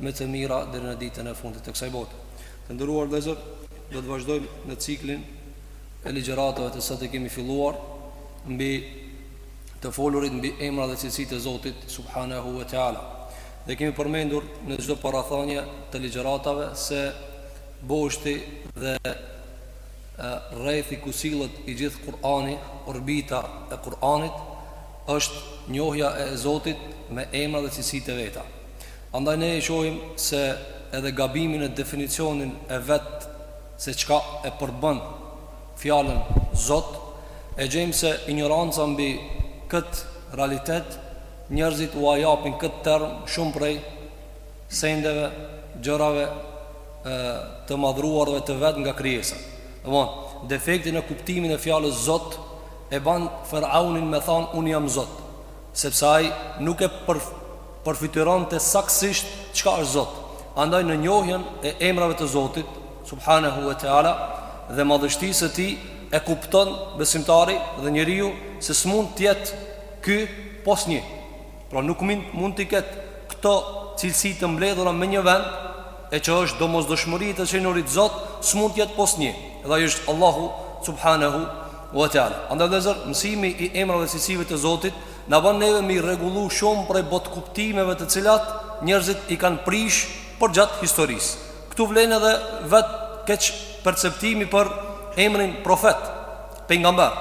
me të mira deri në ditën e fundit të kësaj bote. Të nderuar vëllezër, do të vazhdojmë në ciklin e ligjëratave të cilat e kemi filluar mbi të folurit mbi emra dhe cilësitë e Zotit subhanahu wa taala. Dhe kemi përmendur në çdo parathënie të ligjëratave se boshti dhe rrethi ku sillet i gjithë Kur'ani, orbita e Kur'anit është njohja e Zotit me emra dhe cilësitë e veta. Andaj ne e shohim se edhe gabimi në definicionin e vet se çka e përban fjalën Zot, e gjejmë se injoranca mbi këtë realitet njerëzit ua japin këtë term shumë prej sendeve, gjërave e të madhëruarve të vet nga krijesa. Domthon, defekti në kuptimin e fjalës Zot e ban Feraunin me thanë unë jam Zot. Sepse ai nuk e përfytyronte saktësisht çka është Zot. Andaj në njohjen e emrave të Zotit, subhanehu ve teala, dhe madhështisë së Tij, e kupton besimtari dhe njeriu se s'mund të jetë ky pos një. Pra nuk mund të ketë këto cilësi të mbledhura me një vend, e që është domosdoshmëri të qenurit Zot, s'mund të jetë pos një. Edhe ai është Allahu subhanehu Wa Teala. Andaj vëllezër, mësimi i emrave dhe cilësive të Zotit na bën neve me i rregullu shumë prej botëkuptimeve të cilat njerëzit i kanë prish përgjatë historisë. Këtu vlen edhe vetë keq perceptimi për emrin profet, pejgamber.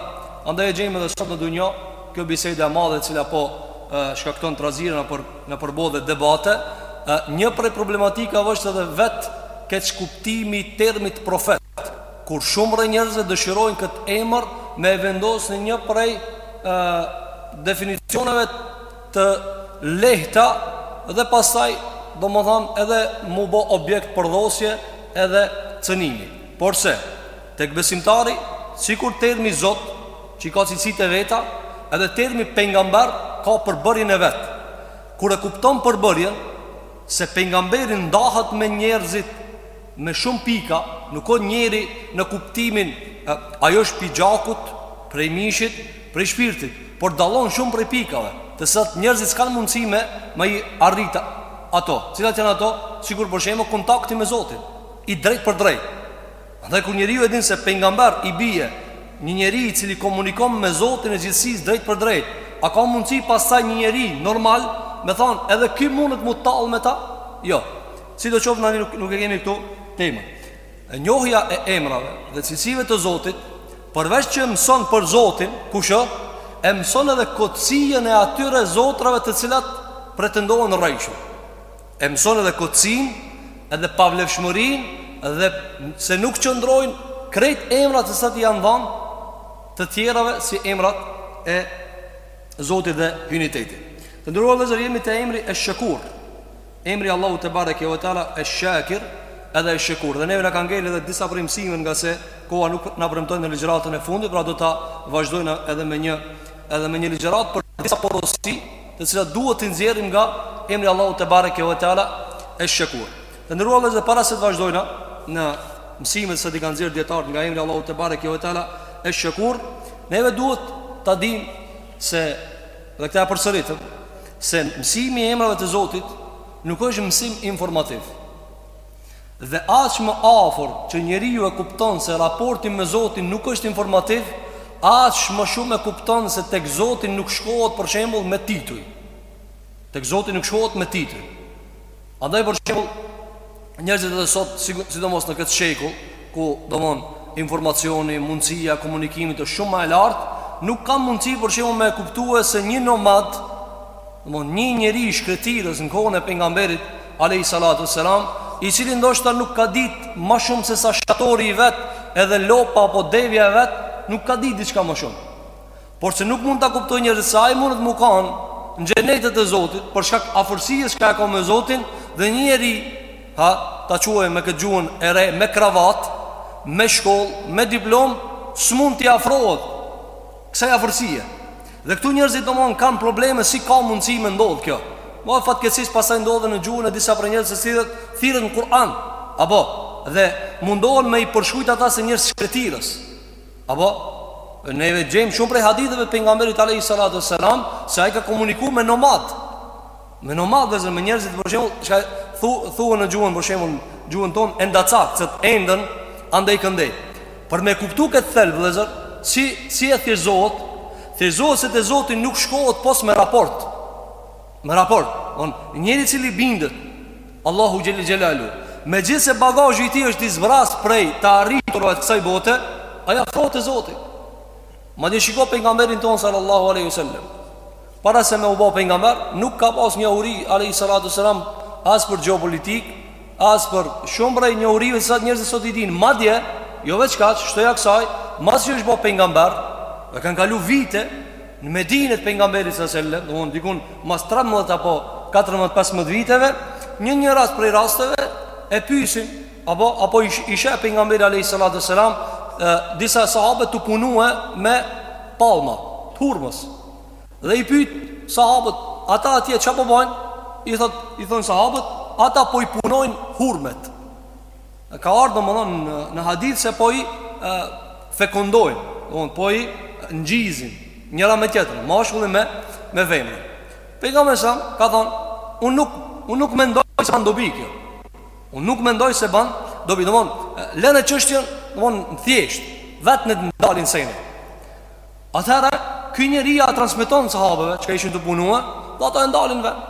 Andaj e gjejmë edhe sot në dunja kjo bisedë e madhe e cila po e, shkakton trazira nëpër botë dhe debate, e, një prej problematikave është edhe vetë keq kuptimi i termit profet. Kur shumë prej njerëzve dëshirojnë këtë emër me e vendosë në një prej definicioneve të lehta dhe pastaj domethënë edhe m'u bo objekt përdhosje edhe cënimi. Porse, tek besimtari, sikur termi Zot, që i ka cilësitë e veta, edhe termi pejgamber ka përbërjen e vet. Kur e kupton përbërjen se pejgamberi ndahet me njerëzit me shumë pika nuk o njeri në kuptimin ajo është pi gjakut, prej mishit prej shpirtit por dallon shumë prej pikave të cilat njerëzit s'kanë mundësi me i arrit ato cilat janë ato sikur për shembull kontakti me Zotin i drejtpërdrejtë andaj kur njeriu e din se pejgamber i bije një njeri i cili komunikon me Zotin e gjithësisë drejtpërdrejt a ka mundësi pastaj një njeri normal me thonë edhe ky mundet m'u tall me ta jo Sidoqoftë na nuk e kemi këtu temën. E njohja e emrave dhe cilësive të Zotit, përveç që mëson për Zotin, kush ë, e mëson edhe kotësinë e atyre zotrave të cilat pretendohen rrejshëm. E mëson edhe kotësinë, edhe pavlefshmërinë, edhe se nuk qëndrojnë krejt emrat të cilat i janë dhanë të tjerave si emrat e Zotit dhe hyjnitetit. Të nderuar vëllezër jemi te emri esh shekur. Emri i Allahut tebareke ve teala esh shakir edhe esh shekur. Dhe neve na kanë ngelë edhe disa prej mësimeve ngase koha nuk na premton në ligjëratën e fundit, pra do ta vazhdojmë edhe me një edhe me një ligjërat për disa porosi, të cilat duhet t'i nxjerrim nga emri i Allahut tebareke ve teala esh shekur. Të nderuar vëllezër para se të vazhdojmë në mësimet të cilat i kanë nxjerr dijetarët nga emri i Allahut tebareke ve teala esh shekur, neve duhet ta dimë se dhe këtë e përsëritëm Se mësimi i emrave të Zotit nuk është mësim informativ. Dhe aq më afër që njeriu e kupton se raporti me Zotin nuk është informativ, aq më shumë e kupton se tek Zoti nuk shkohet për shembull me tituj. Tek Zoti nuk shkohet me tituj. Andaj për shembull njerëzit edhe sot sidomos në këtë shekull ku domon informacioni, mundësia e komunikimit është shumë ma e lartë, nuk kanë mundësi për shembull me e kuptu se një nomad, domon një njeri i shkretirës në kohën e pejgamberit alejhi salatu selam, i cili ndoshta nuk ka ditë ma shumë se sa shatori i vet, edhe lopa apo devja e vet, nuk ka ditë diçka ma shumë. Porse nuk mund ta kuptojnë njerëzit se ai mundet mu kanë në xhenetet e Zotit, për shkak afërsisë që e ka me Zotin dhe një njeri, ha, ta quaj me këtë gjuhën e re, me kravatë, me shkollë, me diplomë, s'mund t'i afrohet kësaj afërsie. Dhe këtu njerëzit domon kanë probleme si ka mundësi me ndodh kjo. Madje fatkeqësisht pastaj ndodhen në gjuhën e disa prej njerëzve se thirret, thirret në Kur'an. Apo dhe mundohen me i përshkrujt ata si njerëz shkretirës. Apo ne vetë gjejmë shumë prej haditheve të pejgamberit alejhi salatu selam se ai ka komuniku me nomadë. Me nomadë vëllezër, me njerëzit për shembull, çka thuhen në gjuhën për shembull, gjuhën tonë endacakë, të cilët enden andej këndej. Për me e kuptu këtë thelb vëllezër, si si thjeshtëzohet? Thjeshtëzohet se te Zoti nuk shkohet pos me raport. Me raport, domon, njeri i cili i bindet Allahut xhel-le xhelaluhu, megjithëse bagazhi i tij është i zbrazët prej të arriturave të kësaj bote, ai afrohet te Zoti. Madje shiko pejgamberin tonë salallahu alejhi ve selem. Para se me u bo pejgamber, nuk ka pas njohuri alejhi salatu selam as për gjeopolitikë, as për shumë prej njohurive të cilat njerëzit sot i dinë. Madje, jo veç kaq, shtoja kësaj, masi që është bo pejgamber, dhe kanë kalu vite, Në Medinë të Pejgamberit sallallahu alejhi ve sellem, domthonë diku mas trembëdhjetë apo katërmbëdhjetë pesëmbëdhjetë viteve, një një rast prej rasteve e pyesin apo apo i i sheh Pejgamberi alayhis sallatu wassalam disa sahabe tu punue me palma, të hurmës. Dhe i pyet sahabët, ata atje çka po bajnë? I thot i thon sahabët, ata po i punojnë hurmet. Ka ardhë domethënë në, në hadith se po i e, fekondojnë, domethënë po i ngjizin, njëra me tjetrën, mashkullin me, me femrën. Pejgamberi ka thonë, unë nuk, un nuk mendoj se ban dobi kjo. Unë nuk mendoj se ban dobi. Domethënë, lene çështjen, domethënë, thjesht, vetë ndalin senin. Atëherë, ky njeri ja transmeton sahabeve, që ishin tu punu, dhe ata e ndalin vetë.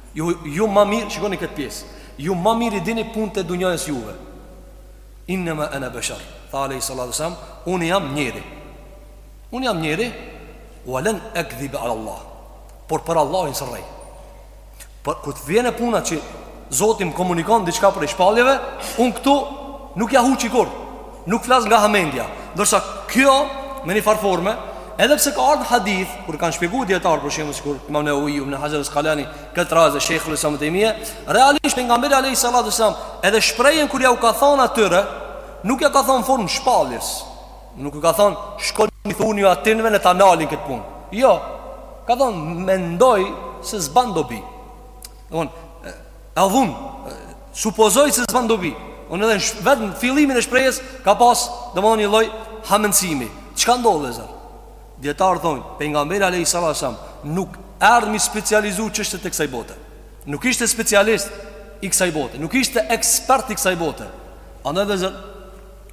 Ju, ju ma mirë, shikoni këtë pjesë Ju ma mirë i dini punët e dunjasë juve Innema ene beshar Tha alejhi salatu selam Unë jam njeri Unë jam njeri Ue len ekdhibe alallah Por për Allahin s'rrej Por kur t'vjen puna që Zoti m'komunikon diçka prej shpalljeve Unë këtu nuk ja huqi kurrë Nuk flas nga hamendja. Ndërsa kjo me një farë forme, edhe pse ka ardhur hadith, kur kanë shpjeguar dijetarë për shembull sikur Imam Nawawi, Ibn Hajar al-Asqalani, në këtë rast Sheikhul Islam ibn Taymija, realisht pejgamberi alayhi salatu wasalam edhe shprehjen kur ja u ka thonë atyre, nuk ja ka thonë n'formë shpalljes. Nuk u ka thonë shkoni thuniju atyneve le ta nalin këtë punë. Jo. Ka thonë mendoj se s'ban dobi. Domethënë, edhun, supozoj se s'ban dobi. Domethënë edhe vetëm n'fillimin e shprehjes ka pas domthonë një lloj hamendësimi. Çka ndodh vllezër? Dijetarët thonë, pejgamberi alayhi sallam nuk erdhi me i specializu çështjet e kësaj bote. Nuk ishte specialist i kësaj bote, nuk ishte ekspert i kësaj bote. Andaj vllezër,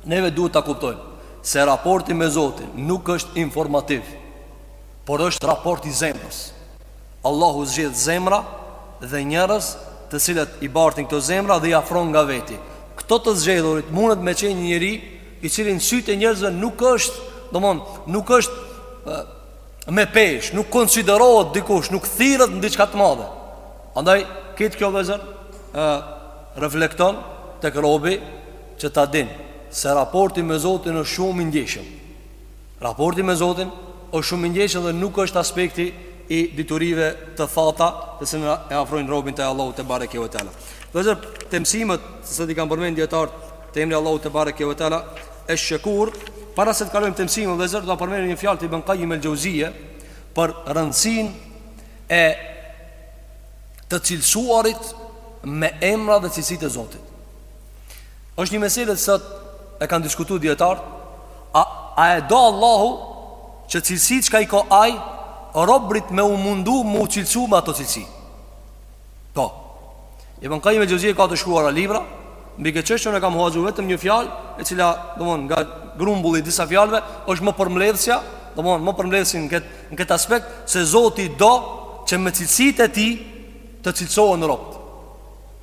neve duhet ta kuptojmë se raporti me Zotin nuk është informativ, por është raporti i zemrës. Allahu zgjedh zemra dhe njerëz të cilët i bartin këto zemra dhe i afron nga vetja. Këta të zgjedhurit mundet me qenë një njeri i cili në sytë e njerëzve nuk është, domthon, nuk është me peshë, nuk konsiderohet dikush, nuk thirret në diçka të madhe. Andaj këtë kjo vllezër ë reflekton tek robi që ta din se raporti me Zotin është shumë i ndjeshëm. Raporti me Zotin është shumë i ndjeshëm dhe nuk është aspekti i diturive të thata të cilat na e afrojnë robin te Allahu tebareke ue teala. Vllezër, te mësimet të cilat i kanë përmend dijetarët te emri Allahu tebareke ue teala, esh-Shekur, para se të kalojmë te mësimet vllezër, do ta përmendi një fjalë të Ibn Kajim el-Xheuzije për rëndësinë e të cilësuarit me emra dhe cilësitë e Zotit. është një meselë që sot e kanë diskutuar dietar, a a e do Allahu që cilësitë çka i ka ai robtë me u mundu me u cilësu me ato cilësi. Po. Ibn Kajim el Xhevzije ka të shkruar libra, mbi këtë çështje unë e kam huazu vetëm një fjalë, e cila domthon nga grumbulli i disa fjalëve është më përmbledhësja, domthon më përmbledhësja në këtë në këtë aspekt se Zoti do që me cilësitë e tij të cilësohen robt.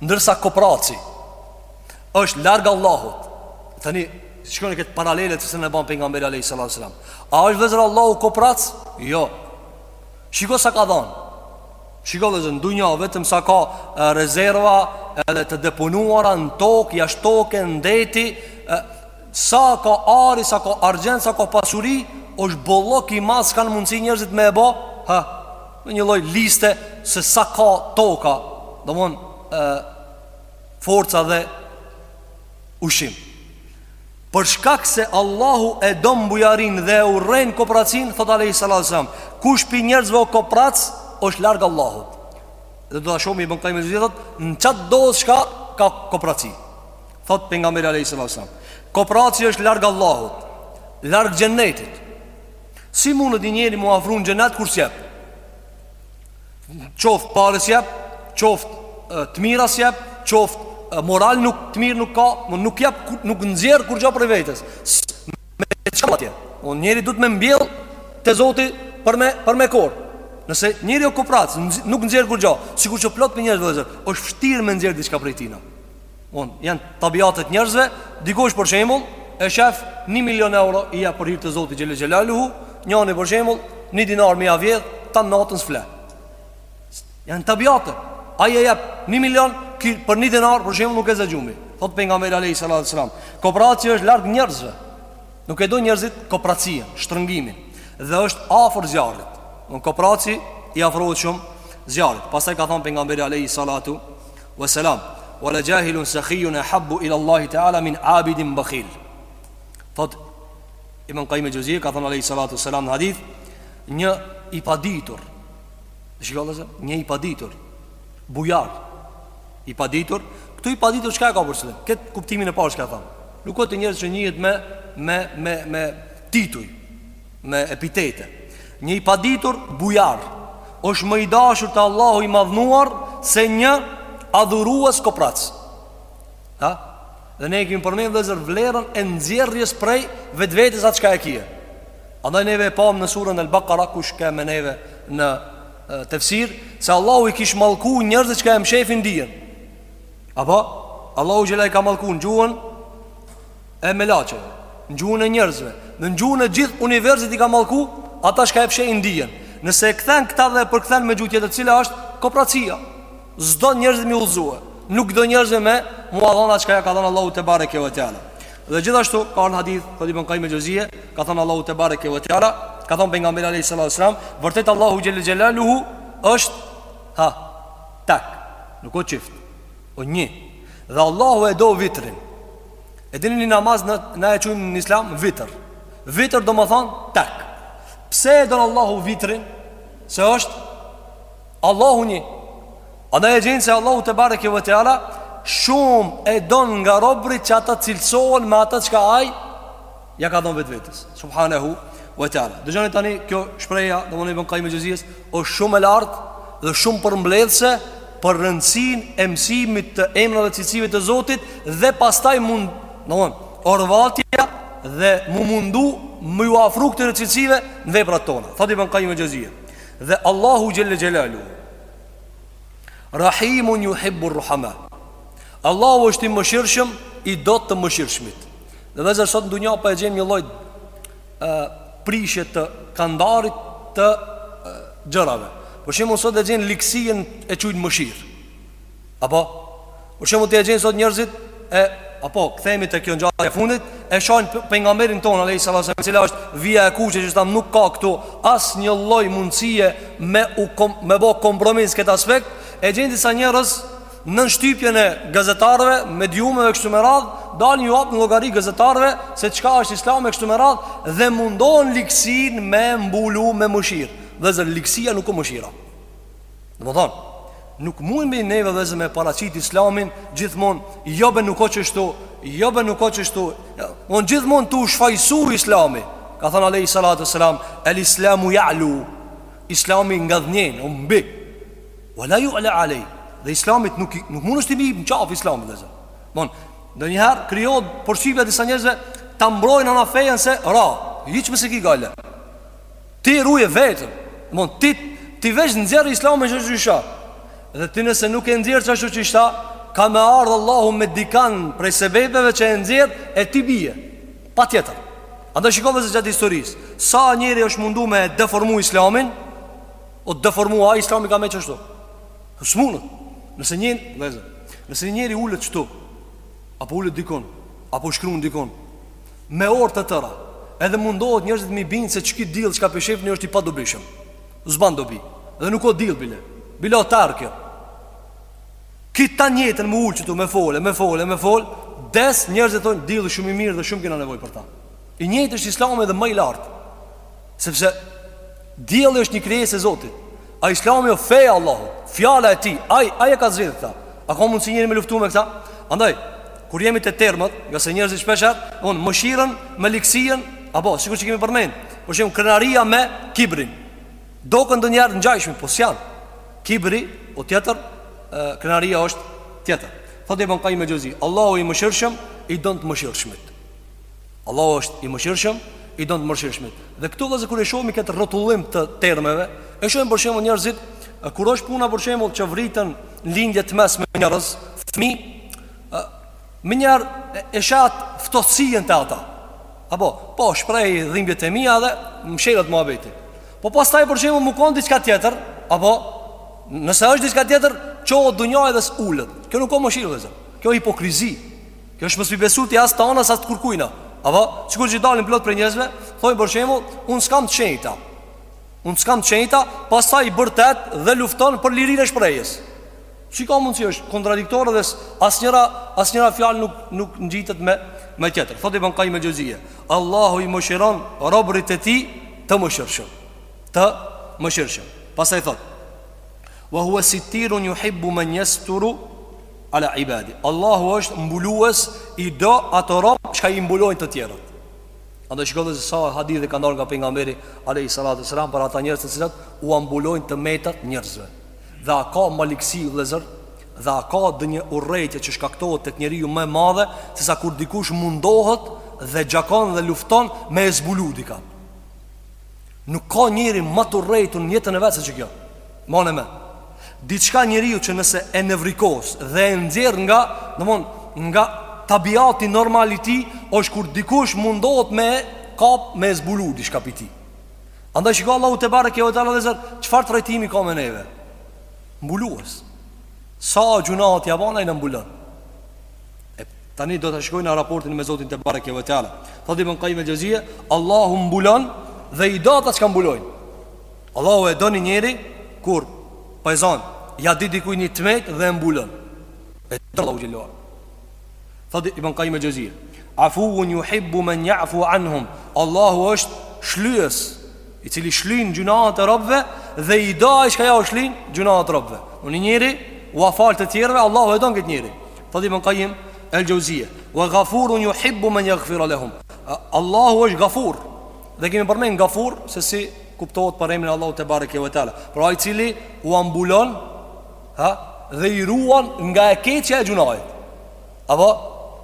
Ndërsa kopraci është larg Allahut. Tani shikone këtë paralele se si e ban pejgamberi alejhi salatu ve selam. A është vëllezër Allahu koprac? Jo. Shiko sa ka dhanë. Shiko vëllezër dunja vetëm sa ka rezerva edhe të deponuara në tokë, jashtë toke, në deti, Sa ka ar, sa ka argjend, sa ka pasuri është bollok i madh s'kanë mundësi njerëzit me e bo ha, Me një lloj liste se sa ka toka Domethënë, Forca dhe Ushqim Për shkak se Allahu e do bujarinë dhe e urren kopracinë Thot Alejhi salatu selam Kush prej njerëzve o koprac është larg Allahut Dhe do të shumë Ibn Kajim el Xhevzije thot Në qatë dozë çka ka kopraci Thot pejgamberi alejhi salatu selam, kopraci është larg Allahut, larg xhennetit. Si mundet një njeri mu afru n'xhennet kur s'jep? Qoft pare s'jep, qoft të mira s'jep, qoft moral nuk të mirë nuk ka, nuk jep nuk nxjerr kurgjë prej vetes. Me çfarë? O njeri duhet me mbjell te Zoti për me për me korr. Nëse njeri o koprac nuk nxjerr kurgjë, sikur që plot me njerëz vëzë, është vështirë me nxjerr diçka prej tijna. Unë, janë tabiatet e njerëzve Dikush për shembull E shef një milion euro I jep për hir të Zotit xhel-le xhelaluhu Njani për shembull Një dinar me ja vjedh Tanë natën s'fle Janë tabiate Ai e jep një milion ky, Për një dinar për shembull nuk e zë gjumi Thot pejgamberi alejhi salatu selam Kopraci është larg njerëzve Nuk e duan njerëzit kopracinë Shtrëngimin Dhe është afër zjarrit Në kopraci i afrohet shumë zjarrit Pasaj ka thonë pejgamberi alejhi salatu Wa salam Wa la jahilun sakhijun e habbu ila Allahi ta'ala min abidin bakhil Thot Ibn Kajim el Xhevzije ka thonë Alejhi salatu salam në hadith Një i paditur Shiko vëllezër Një i paditur Bujar I paditur Këtu i paditur çka e ka për qëllim Këtë kuptimin e parë çka e thonë Nuk o te njerëz që njihet me Me, me, me tituj me epitete. Një i paditur bujar është më i dashur te Allahu i madhnuar se një adhurues koprac. Ha? Dhe ne kemi përmend vllezër vlerën e nxjerrjes prej vetvetes atë çka e kije. Andaj neve e pamë në surën El Bakara kush ke me neve në tefsir, se Allahu i kish mallku njerëzit çka e mshefin dijen. Apo? Allahu xhel-le i ka mallku në gjuhën E melaqeve Në gjuhën e njerëzve Në gjuhën e gjithë universit i ka mallku Ata çka e fshehin dijen Nëse e kthen këta dhe e përkthen me gjuhë tjetër Cila është kopracia S'do njerëzit m'i udhëzue Nuk do njerëzve me m'ua dhonë çka ja ka dhonë Allahu tebareke ve teala Dhe gjithashtu ka ardh në hadith Thot Ibn Kajjim el-Xhevzije Ka thonë Allahu tebareke ve teala Ka thonë Pejgamberi alejhi salatu ve selam Vërtet Allahu xhel-le xhelaluhu është Ha Tak Nuk o çift O një Dhe Allahu e do vitrin E dini një namaz në, në e qujnë në islam vitër Vitër domethonë tak Pse e donë Allahu vitrin Se është Allahu një Andaj e gjen se Allahu tebareke ve teala Shumë e donë nga robërit që ata cilësohen me ata çka ai Ja ka dhënë vetvetes. Subhanahu wa taala. Dëgjoni tani kjo shprehja, domthonë Ibn Kajjim el-Xhevzijes, është shumë e lartë dhe shumë përmbledhëse për rëndësinë e mësimit të emra dhe cilësive të Zotit dhe pastaj mundi, domthonë orvatja dhe m'u mundu me ju afru këtyre cilësive në veprat tona. Thot Ibn Kajjim el-Xhevzije. Dhe Allahu xhel-le xhelaluhu, Rahimun juhibbur ruhama. Allahu është i mëshirëshëm, i do të mëshirëshmit. Dhe vllezër sot në dunja po e gjejmë një lloj Prishje të kandarit të gjërave Për shembull sot e gjen ligësinë e qujnë mëshirë Apo Për shembull ti e gjen sot njerëzit e Apo kthehemi te kjo ngjarje e fundit E shajnë Pejgamberin tonë alejhi selam Cila është vija e kuqe që thamë nuk ka këtu Asnjë lloj mundësie me, u kom, me bo kompromis në këtë aspekt E gjen disa njerëz Nën shtypjen e gazetarëve, mediumeve kështu me radh, dalin ju japin llogari gazetarëve se çka është Islami e kështu me radh dhe mundohen ligësinë me mbulu me mëshirë. Vllezër ligësia nuk o mëshira. Domethën, nuk mundemi neve vllezër me paraqit Islamin gjithmonë jo be nuk o kështu, jo be nuk o kështu. Unë gjithmonë tu shfajsu Islami. Ka thënë alejhi salatu ve selam, "El Islamu ya'lu." Islami ngadhnjen, o mbi. Wa la yu'la alej Dhe islamit nuk, nuk mundesh ti m'i hi në qafë islamit vllezër Bon, ndonjëherë krijohet përshtypja disa njerëzve Ta mbrojmë na fejën se ra Hiç mos e ki gajle Ti ruje veten Bon, ti, ti veç nxjerr islamin çka është Dhe ti nëse nuk e në zjerë që që që isha Ka me ardhë Allahu me dikan prej sebebeve që e nxjerr E ti bije Patjetër Andaj shikoje se gjatë historisë Sa njeri është mundu me deformu islamin U deformua, a islami ka met qështu S'mundet Nëse njëni, vllezër Nëse njeri ulet qëtu Apo ulet dikun Apo shkrun dikun Me orë të tëra Edhe mundohet njerëzit m'i bind se qiky diell çka pe shefni është i padobishëm S'ban dobi Edhe nuk o diell bile Bile o terr kjo Qit të njëjtën m'u ulë qëtu Me folë, me folë, me folë Dej sa njerëzit thonë Dielli shumë i mirë dhe shumë kena nevojë për ta I njëjtë është islami edhe ma i lartë Sepse dielli është një krijesë e Zotit. A Islami o feja e Allahut, fjala e Tij. Ai ai e ka zgjedhur këta. A ka mundsi njeri me luftu me këta? Andaj, kur jemi te termat, ngase njerëzit shpeshherë, bon mëshirën me liksinë, apo sikur që kemi përmend, për shembull krenaria me kibrin. Doken ndonjëherë ngjajshëm, po s'janë. Kibri o tjetër, krenaria është tjetër. Thotë Ibn Qayyim al-Jawziyya, Allahu i mëshirshëm i don të mëshirshmit. Allahu është i mëshirshëm, i don të mëshirshmit. Dhe këtu vllezër kur e shohim këtë rrotullim të termeve, e shohim për shembull njerëzit kur është puna për shembull që vriten n'Lindje të Mesme njerëz, fëmij, menjëherë e sheh ftohtësinë te ata. Apo, po, shprehi dhimbjet e mija dhe mshelet muhabeti. Po pastaj për shembull m'u konë diçka tjetër, apo, nëse është diçka tjetër, çohet dunjaja edhe s'ulet. Kjo nuk o mëshirë, vllezër. Kjo hipokrizi. Kjo është mos i besu ti as tanës as të kurkujna Apo, sikur që dalin plot prej njerëzve Thojnë për shembull, unë s'kam të shenjta Unë s'kam të shenjta Pastaj bërtet dhe lufton për lirinë e shprehjes Çka mund që është kontradiktore dhe as njëra, as njëra fjalë nuk, nuk ngjitet me, me tjetër Thotë Ibn Kajim el-Xhevzije Allahu i mëshiron robërit e tij të mëshirëshëm Të mëshirëshëm Pastaj thotë Wa hua sitirun juhibbu men jesturu Ala ibadi Allahu është mbulues i do ato rob çka i mbulojnë të tjerët Andaj shikoje se sa hadithe kanë ardhë nga pejgamberi alejhi salatu ue selam Për ata njerëz të cilët ua mbulojnë të metat njerëzve Dhe a ka ma ligësi vllezër Dhe a ka ndonjë urrejtje që shkaktohet tek njeriu më e madhe Sesa kur dikush mundohet dhe gjakon dhe lufton me e zbulu dika Nuk ka njeri ma të urrejtur në jetën e vet se që kjo. Domethanë, diçka njeriu që nëse e nevrikos dhe e nxjerr nga, domthon, nga tabiati normal i tij, është kur dikush mundohet me e kap me e zbulu diçka pi tij. Andaj shiko Allahu te bareke ve teala vezat, çfarë trajtimi ka me neve? Mbulues. Sa gjunahet ja bën ai na mbulon. Tani do ta shikojmë raportin me Zotin te bareke ve teala Thot Ibn Qayyim el-Jauziye Allahu mbulon dhe i do ata çka mbulojnë Allahu e do një njeri Kur pajzon Ja di dikuj një të metë dhe e mbulon E e do Allahu xhelle Thot Ibn Qayyim el-Jauziye Afuun yuhibbu man yafu anhum Allahu është shlyes I cili shlyn gjunahët e robëve dhe i do ata çka ja u shlyn gjunahët e robëve. Kur një njeri ua fal të tjerëve, Allahu e don këtë njeri. Thotë Ibn Qayyim el-Jauziye, "Wa ghafurun yuhibbu man yaghfir lahum." Allahu është Gafur. Dhe kemi përmend Gafur se si kuptohet për emrin e Allahut te bareke ve teala. Pra ai i cili ua mbulon, ha, dhe i ruan nga e keqja e gjunahit. Apo,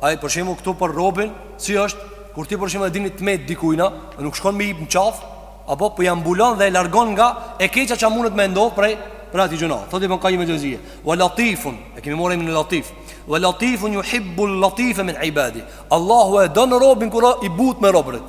ai për shembull këtu për robin, si është kur ti për shembull e din një të metë dikujna, nuk shkon me e marr në qafë, apo po ia mbulon dhe e largon nga e keqja që mundet me ndodh prej prej atij gjunahi. Thotë Ibn Qayyim el-Jauziye, "Wa latifun", e kemi marrë emrin e latif. "Wa latifun yuhibbu al-latifa min ibadi." Allahu e don robin kur i but me robrit.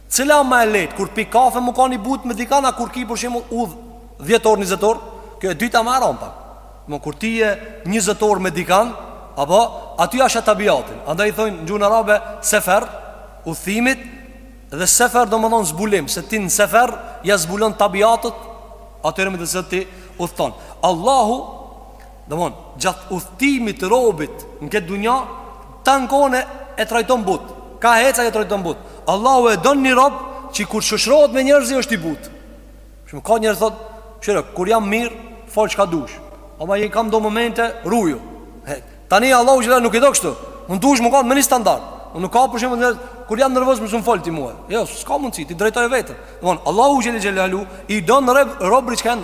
Cila ma e lehtë kur pi kafe me kanë i butë me dikan a kur ki për shembull udh 10 orë 20 orë? Kjo e dyta ma e rand. A kur ti je 20 orë me dikan, apo aty ja sheh tabiatin. Andaj i thonë në gjuhën arabe sefer, udhëtimit dhe sefer domethënë zbulim, se ti në sefer ja zbulon tabiatet atyre me të cilët ti udhton. Allahu Domthon, gjatë udhëtimit të robit në këtë dunja, tan kohën e trajton but. Ka hecë e trajton but. Allahu e don një rob që kur shoqërohet me njerëzi është i but. Shumë ka njerëz thot, "Shëro, kur jam mirë, fol çka dush." Ama i kam do momente ruju. Tani Allahu gjithashtu nuk i do kështu. Mo dush me kanë me një standard. Mo nuk ka për shembull kur jam nervoz më sun fol ti mua. Jo, s'ka mundsi, ti drejto veten. Domthon, Allahu xhel xelalu i don rob, robrit që kanë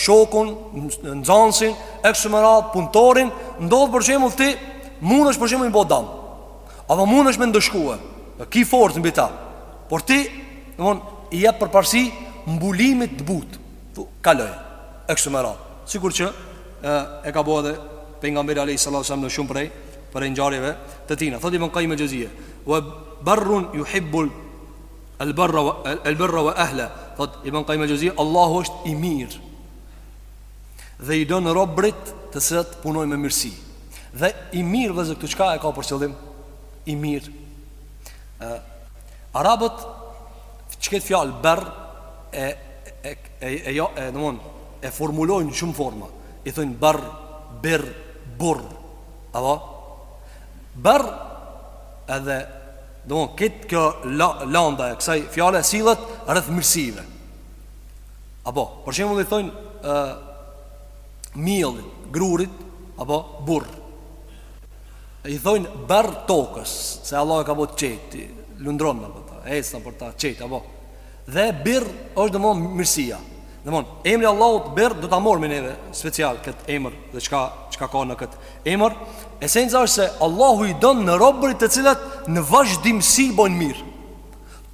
shokun, nxënësin, eksumerat, punëtorin, ndodh për shembull ti mundesh për shembull me i bo dam. Apo mundesh me e ndëshkue. Ki forcë mbi ta. Por ti, domthon, i jep përparësi mbulimit të butë. Tu e kalu. Eksumerat. Sikur që e, e ka bo edhe pejgamberi alayhis salam në shumë prej prej ngjarjeve të tina. Thotë Ibn Qayyim el-Jauziye, "Wa barrun yuhibbul El birra wa el birra wa ahla, thot Ibn Qayyim al-Juzeyy, Allahu është i mirë. Dhe i don robt të cilët punojnë me mirësi. Dhe i mirë vllezër këtu çka e ka për qëllim? I mirë. Ë Arabët qet fjalë barr e e e e jo e domethon e formulojnë shumë forma. I thonë barr, bir, burr. Apo barr edhe Domthon kët kjo la, landa e kësaj fjale sillet rreth mirësive. Apo, për shembull i thonë ë miellit grurit apo burr. I thonë barr tokës, se Allahu e ka bo qeti, lundron apo ta, ecën për ta qet apo. Dhe birr është domethon mirësia Domethon emri Allahut birr do ta marrim ne special këtë emër Dhe çka, çka ka në këtë emër Esenca është se Allahu i don robt të cilët në vazhdimësi bojnë mirë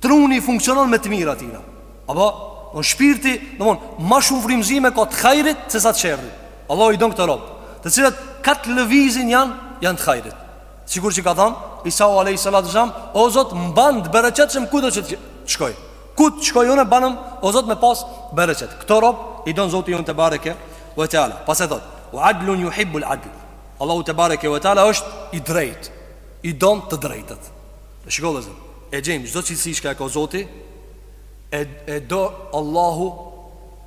Truni i funksionon me të mira atina Apo, në shpirti, domethon ma shumë frymëzime ka të hajrit se sa të sherrit Allahu i don këta robë Të cilët kah të lëvizin janë, janë të hajrit Sikur që ka thënë Isau alayhi salatu wasalam, o Zot m'ban të bereqetshëm kudo që të shkoj. Ku të shkoj unë bëjëm, o Zot me pas bereqet. Këta rob i don Zoti ynë tebareke ve teala. Pastaj thot, "Wa adlun yuhibbul adl." Allahu tebareke ve teala është i drejtë, i don të drejtët. E shikoni vllezër. E gjejmë çdo cilësi që ka Zoti, e e do Allahu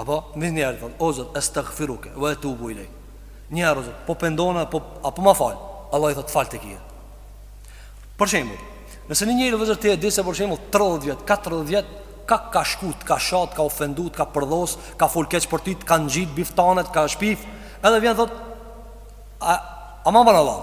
Apo, një herë, thot, o zot, estagfiruke, ve etubu ilejk. Një herë, o zot, po pendona, po, a po ma fal. Allahu i thot, falë t'kjoftë. Për shembull, nëse një njeri vllezër ti e di se për shembull 30 vjet, 40 vjet ka ka shkul, ka shat, ka ofendu, ka përdhos, ka fol keq për ty, ka ngjit buhtanet, ka shpif, edhe vjen thot a a ma ban hallall.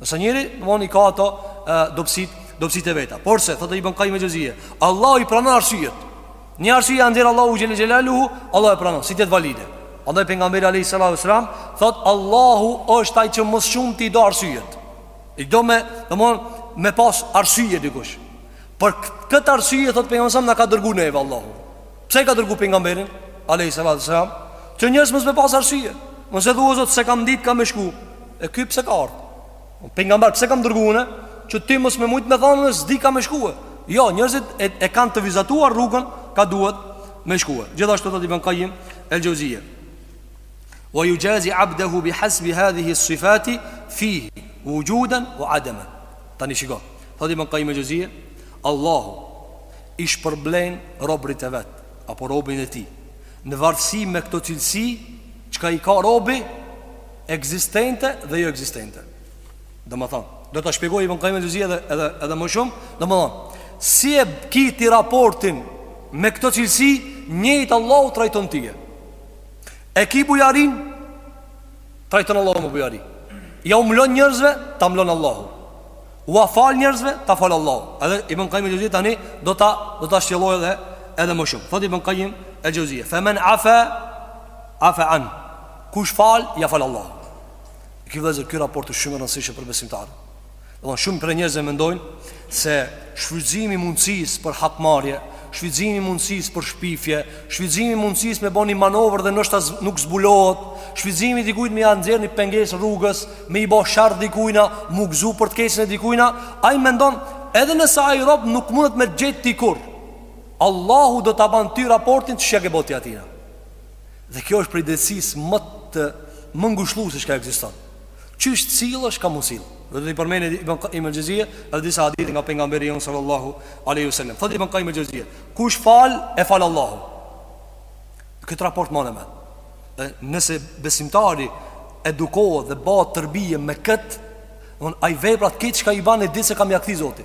Nëse njeri, domethon i ka ato dobësit, dobësit e veta. Por se thotë Ibn Qayyim al-Juzeyri, Allahu i pranon arsyet. Një arsye ja nxjerr Allahut xhel-le xhelaluhu, Allahu e pranon, si t'jetë valide. Andaj pejgamberi alayhi salatu wasalam thotë Allahu është ai që më së shumti i do arsyet. I do me, domthon me pas arsye dikush. Për këtë arsye thotë pejgamberi për ata na ka dërguar neve Allahu. Pse e ka dërguar pejgamberin alayhi salatu wasalam? Që njerëzit mos me pas arsye. Mos me thon o Zot s'e kam ditë ka me shku. E ky pse ka ardhë? O pejgamber, pse t'kam dërguar unë? Që ti mos me mujt me thonë se s'di ka me shkuar. Jo, njerëzit e, e kanë të vizatuar rrugën ka duhet me shkuar. Gjithashtu thot Ibn Qayyim el-Juzeyy. Wa yujazi 'abdahu bihasbi hadhihi as-sifati fihi wujudan wa 'adaman. Tani shiko. Thot Ibn Qayyim el-Juzeyy. Allahu i shpërblen robrit e vet apo robin e tij në varësi me këto cilësi çka i ka robi ekzistente dhe jo ekzistente. Domethën, do ta shpjegoj Ibn Qayyim al-Jawziyya edhe edhe edhe më shumë, domethën, si e ki ti raportin me këto cilësi, njëjtë Allahu trajton ty. E ki bujarin, trajton Allahu me bujari. Ja u mlon njerëzve, ta mlon Allahu. Ua fal njerëzve, ta fal Allahu. Edhe Ibn Qayyim al-Jawziyya tani do ta do ta shtjelloj edhe edhe më shumë. Thot Ibn Qayyim al-Jawziyya, "Fa man afa afa anh." Kush fal, ja fal Allahu. E ky vllezër, ky raport është shumë i rëndësishëm për besimtarë. Domethën shumë prej njerëzve mendojnë se shfrytëzimi i mundësisë për hakmarrje, shfrytëzimi i mundësisë për shpifje, shfrytëzimi i mundësisë me bo ni manovër dhe ndoshta nuk zbulohet, shfrytëzimi i dikujt me ia nxjerr një pengesë rrugës, me i bo sherr dikujna, mu gëzu për të keqen e dikujna, ai mendon edhe nëse ai rob nuk mundet me t'gjet ty kurrë. Allahu do ta ban ty raportin qysh e ke bo ti atina. Dhe kjo është prej drejtësisë më të ma ngushëlluese çka ekziston. Qysh të sillesh ka m'u sill. Dhe do t'i përmendë Ibn Qayyim al-Jawziyya edhe disa hadithe nga pejgamberi jon sallallahu alaihi wasallam. Thotë Ibn Qayyim al-Jawziyya, kush fal e fal Allahu. Këtë raport mane mend. Nëse besimtari edukohet dhe ban terbije me kët, von ai veprat keq çka i bën e di se ka m'ja kthy Zoti.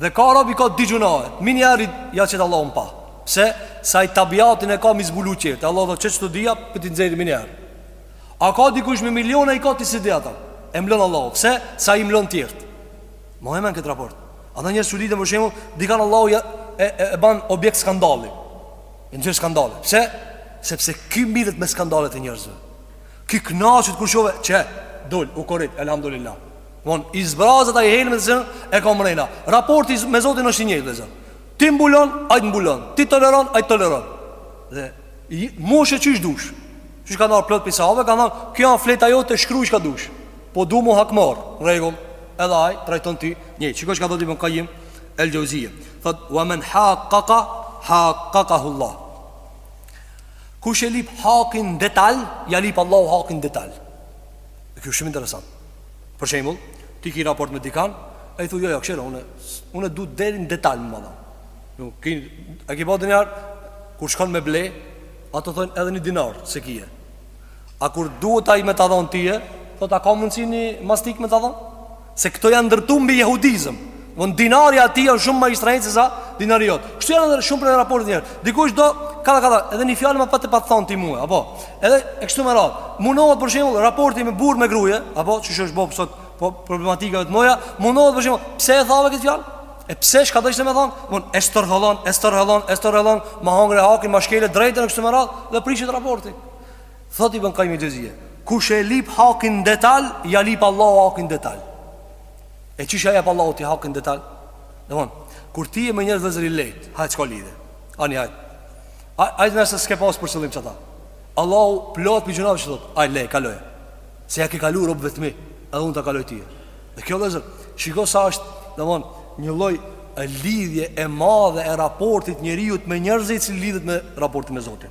Dhe ka rob i ka dy gjunahe Menjiheri ja qet Allahu n'pah Pse se ai tabiatin e ka me zbulu qet Allahu edhe që që të dhja për t'i nxjerr menjiheri A ka dikush me miliona i ka t'i si dhja ta E mblon Allahu Pse se ai mblon tjerët Mane men këtë raport A në njërë që lidhe për shembull Dikan Allahu e, e, e ban objekt skandali E nxjerr skandali Pse Sepse ky merret me skandalet e njerëzve Ky knaqet kur shoh Qe dul, u korit, elhamdulillah Von, i zbrazet ai helmet që e ka mrena Raporti me Zotin është i njëjtë zë Ti mbulon, ai të mbulon Ti toleron, ai toleron Dhe moshe që ishtë dush Që ishtë ka nërë plët pisa ave Ka nërë, kjo anë fleta jote shkruj çka dush Po du mu hakmarr, rregull Edhe ai trajton ty njëjtë Qe çka thot Ibn Kajim El Gjauzije Thot, wa men hakaka hakakahu Allah Kush e lyp hakin detal Ja lyp Allahu hakin detal Kjo shumë interesant Për shembull, ti ke raport me dikan, ai thotë, "Jo, jo, këshira, unë unë du deri në detaj me m'a dhon." Nuk ke a ke bënë ndonjëherë kur shkon me ble, ato thonë edhe një dinar se kije. A kur duhet ai me ta dhon ty, thot a ka mundsi një mastik me ta dhon? Se këto janë ndërtuar mbi jehudizëm. Von dinari aty janë shumë më i shtrenjtë se sa dinari jot. Kështu janë edhe shumë për raportin e tij. Dikush do ka ka edhe një fjalë më pa të pa thon ti mua, apo? Edhe e kështu me radh. Mundohet për shembull raporti me burrë me gruje, apo qysh është bo sot po problematika e vetmja, mundohet për shembull, pse e the ve këtë fjalë? E pse çka deshte me thon? Von e stërhollon, e stërhollon, e stërhollon, ma hongre hakin, ma shkele drejtën kështu me radh dhe prishet raporti. Thot Ibn Kajim el-Xhevzije. Kush e lip hakin detal, ja lip Allahu hakin detal. E qysh ja jep Allahu ty hakin detal? Domthon, kur ti je me njerëz vllezër i lehtë, hajt s'ka lidhje. Ani hajt. Ai dhe nëse s'ke pas për qëllim qata. Allahu plot prej gjynave thot, hajt le kaloje. Se ja ke kalu robve t'mi, edhe unë ta kaloj ty. Dhe kjo vllezër, shiko sa është, domthon, një lloj lidhje e madhe e raportit njeriut me njerëzit që lidhet me raportin me Zotin.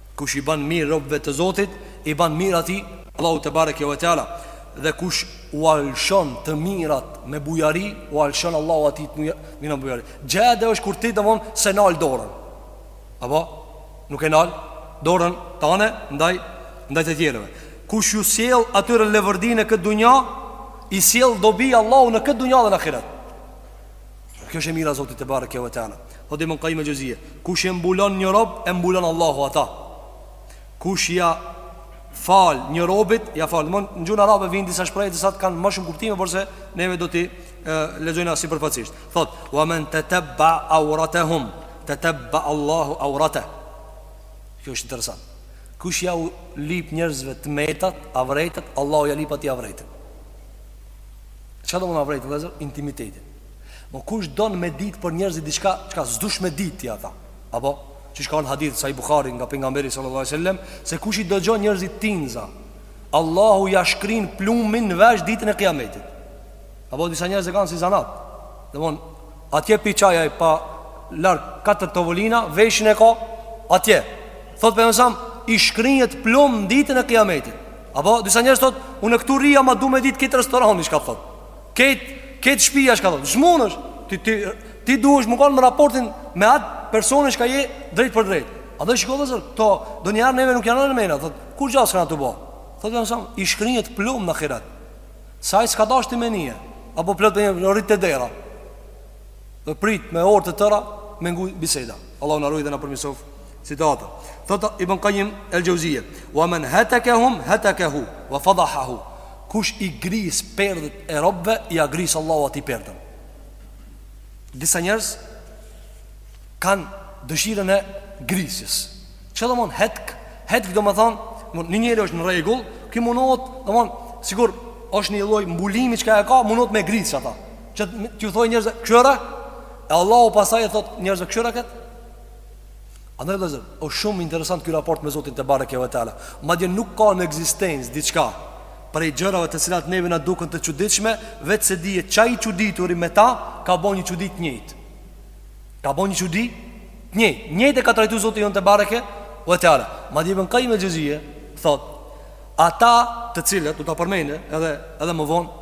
Kush i ban mirë robëve të Zotit, i ban mirë atij, Allahu tebareke ve teala, dhe kush ua lshon të mirat me bujari, ua lshon Allahu atij të mirat me bujari. Xhehade është kur ti domon se nal dorën. Apo nuk e nal dorën tande ndaj ndaj të tjerëve. Kush ju sjell atyre levërdi në këtë dunja, i sjell dobi Allahu në këtë dunja dhe në ahiret. Kjo është e mira e Zotit tebareke ve teala. Thot Ibn Qayyim el-Jauziyje, kush e mbulon një rob, e mbulon Allahu ata. Kush ja fal një robit, ja fal. Domthon në gjuhën arabe vijnë disa shprehje të cilat kanë më shumë kuptime, porse neve do t'i lexojmë sipërfaqësisht. Thot, "Wa man tatabba awratahum, tatabba Allahu awratah." Kjo është interesant. Kush ja u lip njerëzve të metat, avretat, Allahu ja lip atij avretin. Çfarë domthon avretin, vllezër? Intimitetin. Domthon kush don me ditë për njerëzit diçka çka s'dush me ditë ti ata. Apo qysh ka në hadith Sahih Buhari nga pejgamberi sallallahu alajhi wasallam se kush i dëgjon njerëzit tinza, Allahu ja shkrin plumin në vesh ditën e Kiametit. Apo disa njerëz e kanë si zanat. Domthon atje pi çaja pa larg katër tavolina, veshin e ka atje. Thot pejgamberi alejhi selam, i shkrihet plum në ditën e Kiametit. Apo disa njerëz thot, unë këtu rri ama du me ditë krejt restorani çka thot. Krejt krejt shpia çka thot. S'munësh. Ti ti ti duhesh me kon me raportin me at personin çka je drejt për drejt. A dhe shiko vllezër, kto donjëherë neve nuk na vnon mendja, thot. Kur gjynah jena tu bo? Thot alejhi selam i shkrihet plumb në ahiret. Se ai s'ka dasht ti me nije, apo plot rrit te dera. Dhe prit me orë të tëra me ngu biseda. Allahu na ruaj dhe na përmirësoftë situatën. Thot Ibn Qayyim el-Jauziyje, "Wa man hatakahum hatakahu wa fadahahu." Kush i gris perdet e robëve, ia gris Allahu atij perden. Disa njerëz kanë dëshirën e grisjes. Çfarë domthon hetk? Hetk domethonë, një njeri është në rregull, ky mundohet, domthon, sikur është një lloj mbulimi çka e ka, mundohet me gris ata. Që t'ju thojë njerëzve, kqyre, e Allahu pastaj e thot njerëzve, kqyreni këtë. Andaj vllezër, osht shumë interesant ky raport me Zotin tebareke ue teala. Madje nuk ka në ekzistencë, diçka, prej gjërave të cilat neve na duken të çuditshme, veç se dije qaj i çudituri me ta, ka bo një çudi të njëjtë. Ka bo një çudi të njëjtë. Njëjtë e ka trajtu Zoti jonë tebareke ue teala. Madje Ibn Kajim el Xheuzije, thot, ata të cilat, do ta përmendi, edhe, edhe më vonë,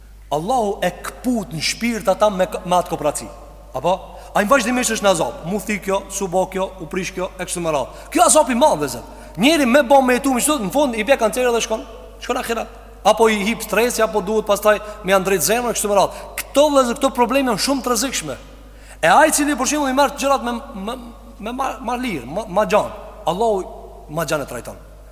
Allahu e këput në shpirt ata me, me atë kopraci Apo? Ai vazhdimisht është në azab M'u thi kjo, s'u bo kjo, u prish kjo, e kështu me radhë Kjo azab i madh vllezër Njeri me bo me jetu qishtu, në fund i bje kancer edhe shkon Shkon n'ahiret Apo i hip stresi, apo duhet pastaj me ja ndreq zemrën, e kështu me radhë Këto vllezër, këto probleme janë shumë të rrezikshme E ai i cili për shembull i merr gjërat me, me, me ma, ma lirë, ma, ma gjanë Allahu ma gjanë e trajton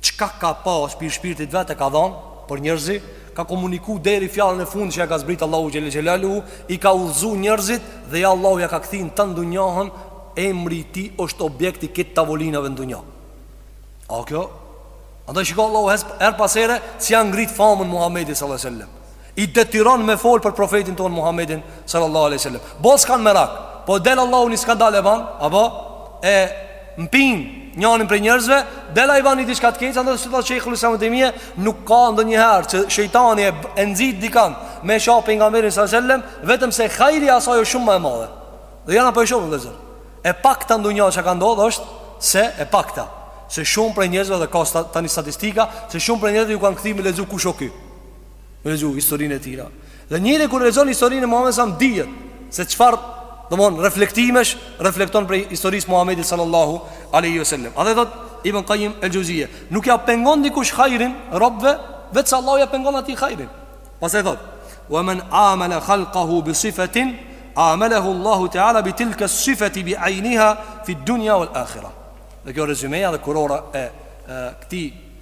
Çka ka pas prej shpirtit vet e ka dhan për njerzi, ka komuniku deri fjalën e fundit që ja ka zbrit Allahu xhel-le xhelaluhu, i ka udhzu njerzit dhe ja Allahu ja ka kthy edhe n'dunja emri i tij është objekt i krejt tavolinave në dunja. A kjo? Andaj shiko Allahu herë pas here si ja ngrit famën Muhamedit sallallahu alaihi wasallam. I detyron me fol për profetin ton Muhammedin sallallahu alaihi wasallam. Mos kini merak. Po del Allahu një skandal e ban, apo e mpin njërin prej njerëzve, del ai ban diçka të keq, andaj sipas Sheikhul Islam ibn Taymija nuk ka ndonjëherë që shejtani e, e nxit dikan me sha pejgamberin sallallahu alaihi wasallam, vetëm se hajri asaj është shumë më e madhe. Dhe ja ne po e shohim vëllazër. E pakta n'dunja çka ka ndodhur është se e pakta se shumë prej njerëzve dhe ka tani statistika se shumë prej njerëzve ju kanë kthyer me lexu kush o ky. Me lexu historinë e tij Dhe njeri kur lexon historinë e Muhammed Sam Dihet se çfar Domethon reflektimesh Reflekton prej historisë Muhammedit sallallahu aleyhi sallam Edhe thot Ibn Qajim el Xheuzije Nuk ja pengon dikush hajrin Robve Veç se Allahu ja pengon atij hajrin Pastaj thot Wa men amele khalqahu bi sifetin Amelehu Allahu Teala bi tilke sifeti bi ajniha Fi dunja wal akhira Dhe kjo rezumeja dhe kurora e, e Këtij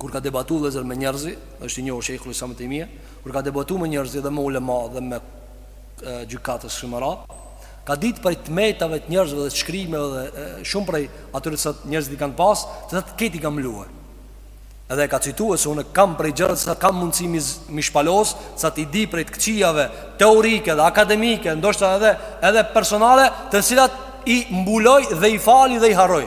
Kur ka debatu vëllezër me njerëzi, është i njohur Sheikhul Islam ibn Taymija, kur ka debatu me njerëzi dhe me ulema dhe me gjykatës kështu me radhë, ka ditë prej të metave të njerëzve dhe shkrimeve dhe e, shumë prej atyre sa njerëzit i kanë pas, sa thotë krejt i kam mlue. Edhe e ka cituar se unë kam prej gjërave sa kam mundësi m'i, m'i shpalos, sa t'i di prej të këqijave teorike dhe akademike, ndoshta edhe edhe personale, të cilat i mbuloj dhe i fali dhe i harroj.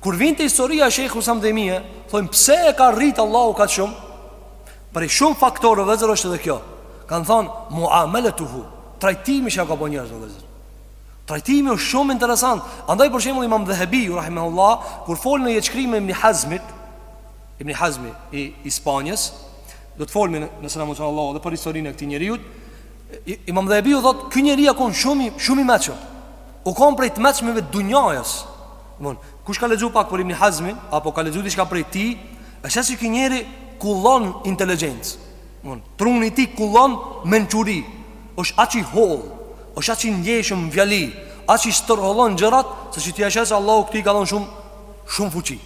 Kur vjen te historia e Shejhul Islam ibn Tejmijes thojnë pse e ka rritë Allahu kaq shumë Prej shumë faktorëve vëllezër është dhe kjo Kanë thonë muamelatuhu Trajtimi që ka bo njerëzve vëllezër Trajtimi është shumë interesant Andaj për shembull imam Dhehebiu rahimehullah Kur fol në jetëshkrimin e Ibni Hazmit Ibni Hazmi i, i Spanjës Do të folim në mos sot inshallah Dhe për historinë e këtij njeriut Imam Dhehebiu thotë Ky njeri u kon shumë, shumë i meçëm U kon prej të meçmëve dunjajës Domthon, kush ka lexu pak për Ibn Hazmin apo ka lexu diçka prej tij, e sheh se ky njeri kullon inteligjencë. Domthon, truni i tij kullon mençuri. Është aq i hollë, është aq i ndjeshëm në fjalë, aq i stërhollon gjërat se si ti e sheh se Allahu këtij i ka dhon shumë shumë fuqi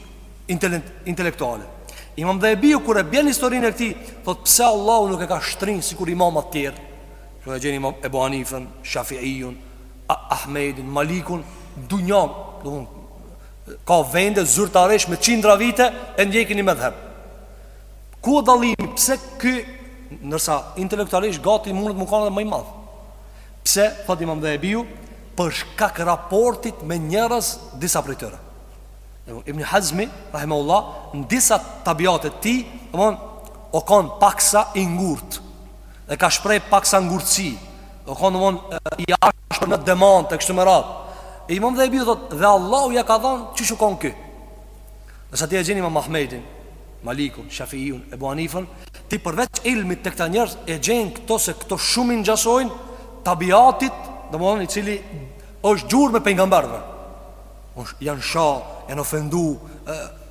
intelektuale. Imam Dhehebiu kur e bjen historinë e këtij, thot pse Allahu nuk e ka shtrin sikur imamat tjerë. Ju e gjeni Ebu Hanifën, Shafiun, Ahmedin, Malikun, dunjaja, domthon ka vende zyrtarisht me qindra vite e ndjekin një medhheb. Ku o dallimi, pse ky, ndërsa intelektualisht gati mundet me u kan edhe ma i madh. Pse, thot imam Dhehebiu, për shkak raportit me njerëz disa prej tyre. Ibn Hazmi, rahimehullah, në disa tabiate të tij, o kan paksa i ngurtë. dhe ka shpreh paksa ngurtësi, o kon domthon i ashpër në debate e kështu me radhë. E Imam Dhehebiu thot, dhe Allahu ja ka dhan qysh u kon ky. Nëse ti e gjeni Imam Ahmedin, Malikun, Shafiun, Ebu Hanifën, ti përveç ilmit te këta njerëz e gjen këto se këto shumë i ngjasojnë tabiatit, domethon i cili është gjurmë e pejgamberëve. Janë sha, janë ofendu,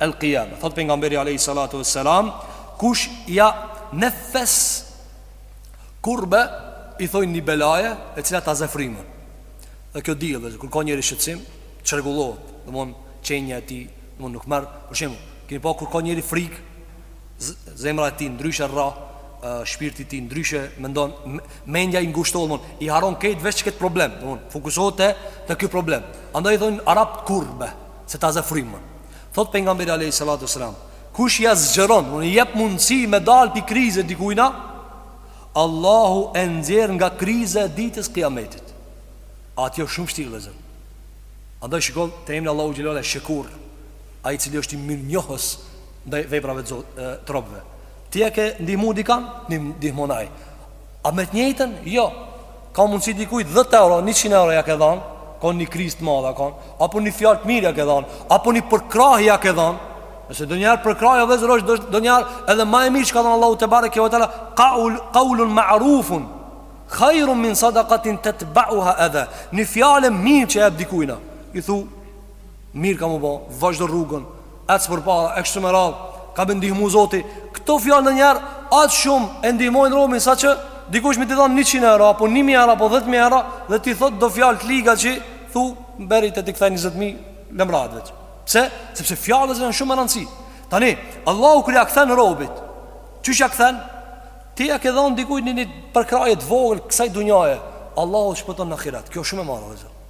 El Qiyame. Thot pejgamberi alayhi salatu wassalam, kush ja nefes kurbe i thojn një belaje e cila ta ze frymën. Dhe kjo dihet, kur ka njeri shqetësim, çrregullohet. Domthon qenja e tij, domthon nuk merr, për shembull, keni pa kur ka njeri frikë, zemra e tij ndryshe rrah, shpirti i tij ndryshe mendon, mendja i ngushtohet, domthon i harron krejt veç qët problem, domthon fokusohet te ky problem. Andaj i thojn arabët kurbe, Se ta ze frymën. Thot pejgamberi alejhi salatu selam, kush ja zgjeron, ose i jep mundësi me dal pi krize dikujna, Allahu e nxjerr nga kriza e ditës kiametit. Atje o shumë shtirë vëllezër. Andaj shikoni te emri Allahu Esh-Shekur, ai i cili është i mirënjohës ndaj veprave të robëve. Ti e ke ndihmu dikan, të ndihmon ai. A me të njëjtën? Jo. Ka mundësi dikujt 10 euro, 100 euro ja ke dhan, ka në krizë të madhe kan, apo një fjalë të mirë ja ke dhan, apo një përkrahje ja ke dhan. Se ndonjëherë përkrahja vëllezër osht ndonjëherë edhe ma e mirë çka ka than Allahu tebareke ve teala qaulun ma'rufun khairun min sadaqatin tatba'uha adha. Një fjalë e mirë që ja jep dikujna. I thu Mirë ka mu bo, vazhdo rrugën Ec përpara, e kështu me radhë Ka me ndihmu zoti Këto fjalë nanjëherë aq shumë e ndihmojnë robin Saqë dikush me t'i dhanë 100 euro Apo 1000 euro, apo 10.000 euro Dhe t'i thotë do fjalë të liga që Thu, bjeri të t'i kthej 20.000 Lëm rahat veç Pse? Sepse fjalët janë shumë me rëndësi Tani, Allahu kur ja kthen robit Qysh ja kthen? Ti ja ke dhonë dikuj një një përkrahje t'vogël Kësaj dunjaje Allahu shpëton në ahiret Kjo shumë e madhe, vëllezër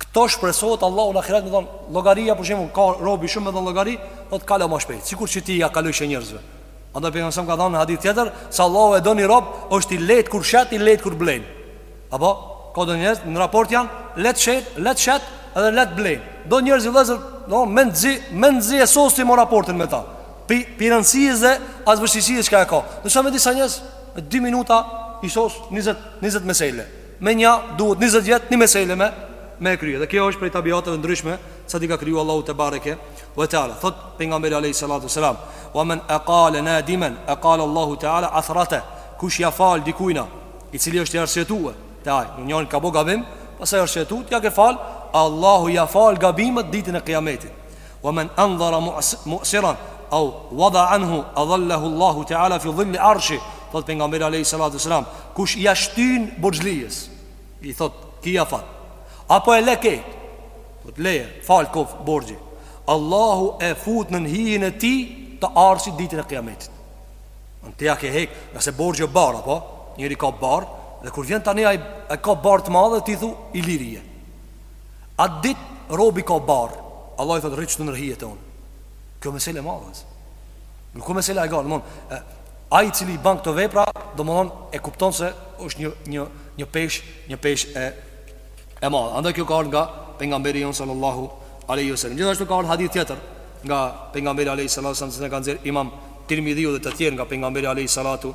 Këto shpresohet Allahu në ahiret me dhon llogaria për shembull ka robi shumë me dhon llogari, thotë kalo më shpejt. Sikur që ti ja kalojshe njerëzve. Andaj pejgamberi sa ka thënë në hadith tjetër se Allahu e do ni rob, është i lehtë kur shet, i lehtë kur blen. Apo ka do njerëz në raport janë lehtë shet, lehtë shet edhe lehtë blen. Do njerëz vëllezër, do mezi, mezi e sos ti më raportin me ta. Pi pirancize as vështirësi që ka. Ndërsa me disa njerëz, 2 minuta i sos 20 20 mesele. Me nja duhet njëzet vjet një mesele me e kry. Dhe kjo është prej tabiateve ndryshme sa di ka kriju Allahu tebareke ve teala. Thot pejgamberi alayhi salatu selam, "Wa man aqala nadiman aqala Allahu teala athrata." Kush ja fal dikujna, i cili është i arsyetuar te ai, do njëri ka bo gabim, pastaj arsyetohet, ja ke fal, Allahu ja fal gabimet ditën e Kiametit. Wa men andhara mu'siran au wada anhu adhallahu Allahu ta'ala fi dhilli arshi thot pejgamberi alayhi salatu wasalam kush ia shtyn borxhlijes i thot ki afat apo e leke thot leje fal koft borxhi Allahu e fut nën hijen e tij të arshit ditën e kijametit an ti ja ke hek nëse borxhi është barrë apo njeri ka barrë dhe kur vjen tani ai ka barrë të madhe ti thu i lirë je Atë ditë robi ka barrë Allah i thotë rri këtu nër hije te unë Kjo mesele e madhe Nuk o mesele e vogël domethon, e, Ai i cili i ban këto vepra Domethonë e kupton se është një, një, një peshë Një peshë e, e madhe Andaj kjo ka ardh nga pejgamberi jonë sallallahu aleyhi wa sallam Gjithashtu ka ardh hadith tjetër Nga pejgamberi aleyhi sallallahu aleyhi wa sallam Se e ka nxjerrë imam tirmidhiu dhe të tjerë Nga pejgamberi aleyhi sallatu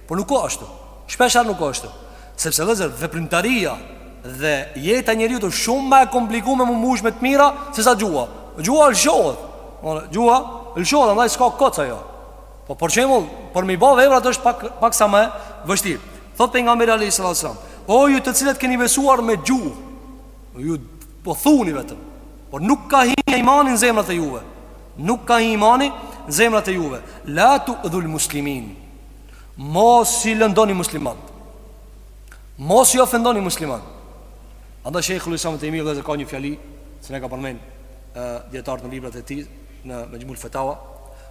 Por nuk o ashtu. Shpeshherë nuk o ashtu. Sepse vëllezër, veprimtaria dhe jeta e njeriut është shumë më e komplikuar me u mbush me të mira se sa gjuha. Gjuha lëshohet. Gjuha lëshohet, andaj s'ka koc ajo. Po për shembull, për m'i bë veprat është pak paksa më vështirë. Thot pejgamberi alayhis salam, "O ju të cilët keni besuar me gjuhë, ju po thuni vetëm, por nuk ka hi imani në zemrat e juve. Nuk ka hi imani në zemrat e juve. La tu'dhul muslimin." Mos i lëndoni musliman Mos i ofendoni musliman Andaj shejhul islam ibn Tejmije vllezër ka një fjali Se ne ka përmen Dijetarët në librat e tij Në Mexhmul fetawa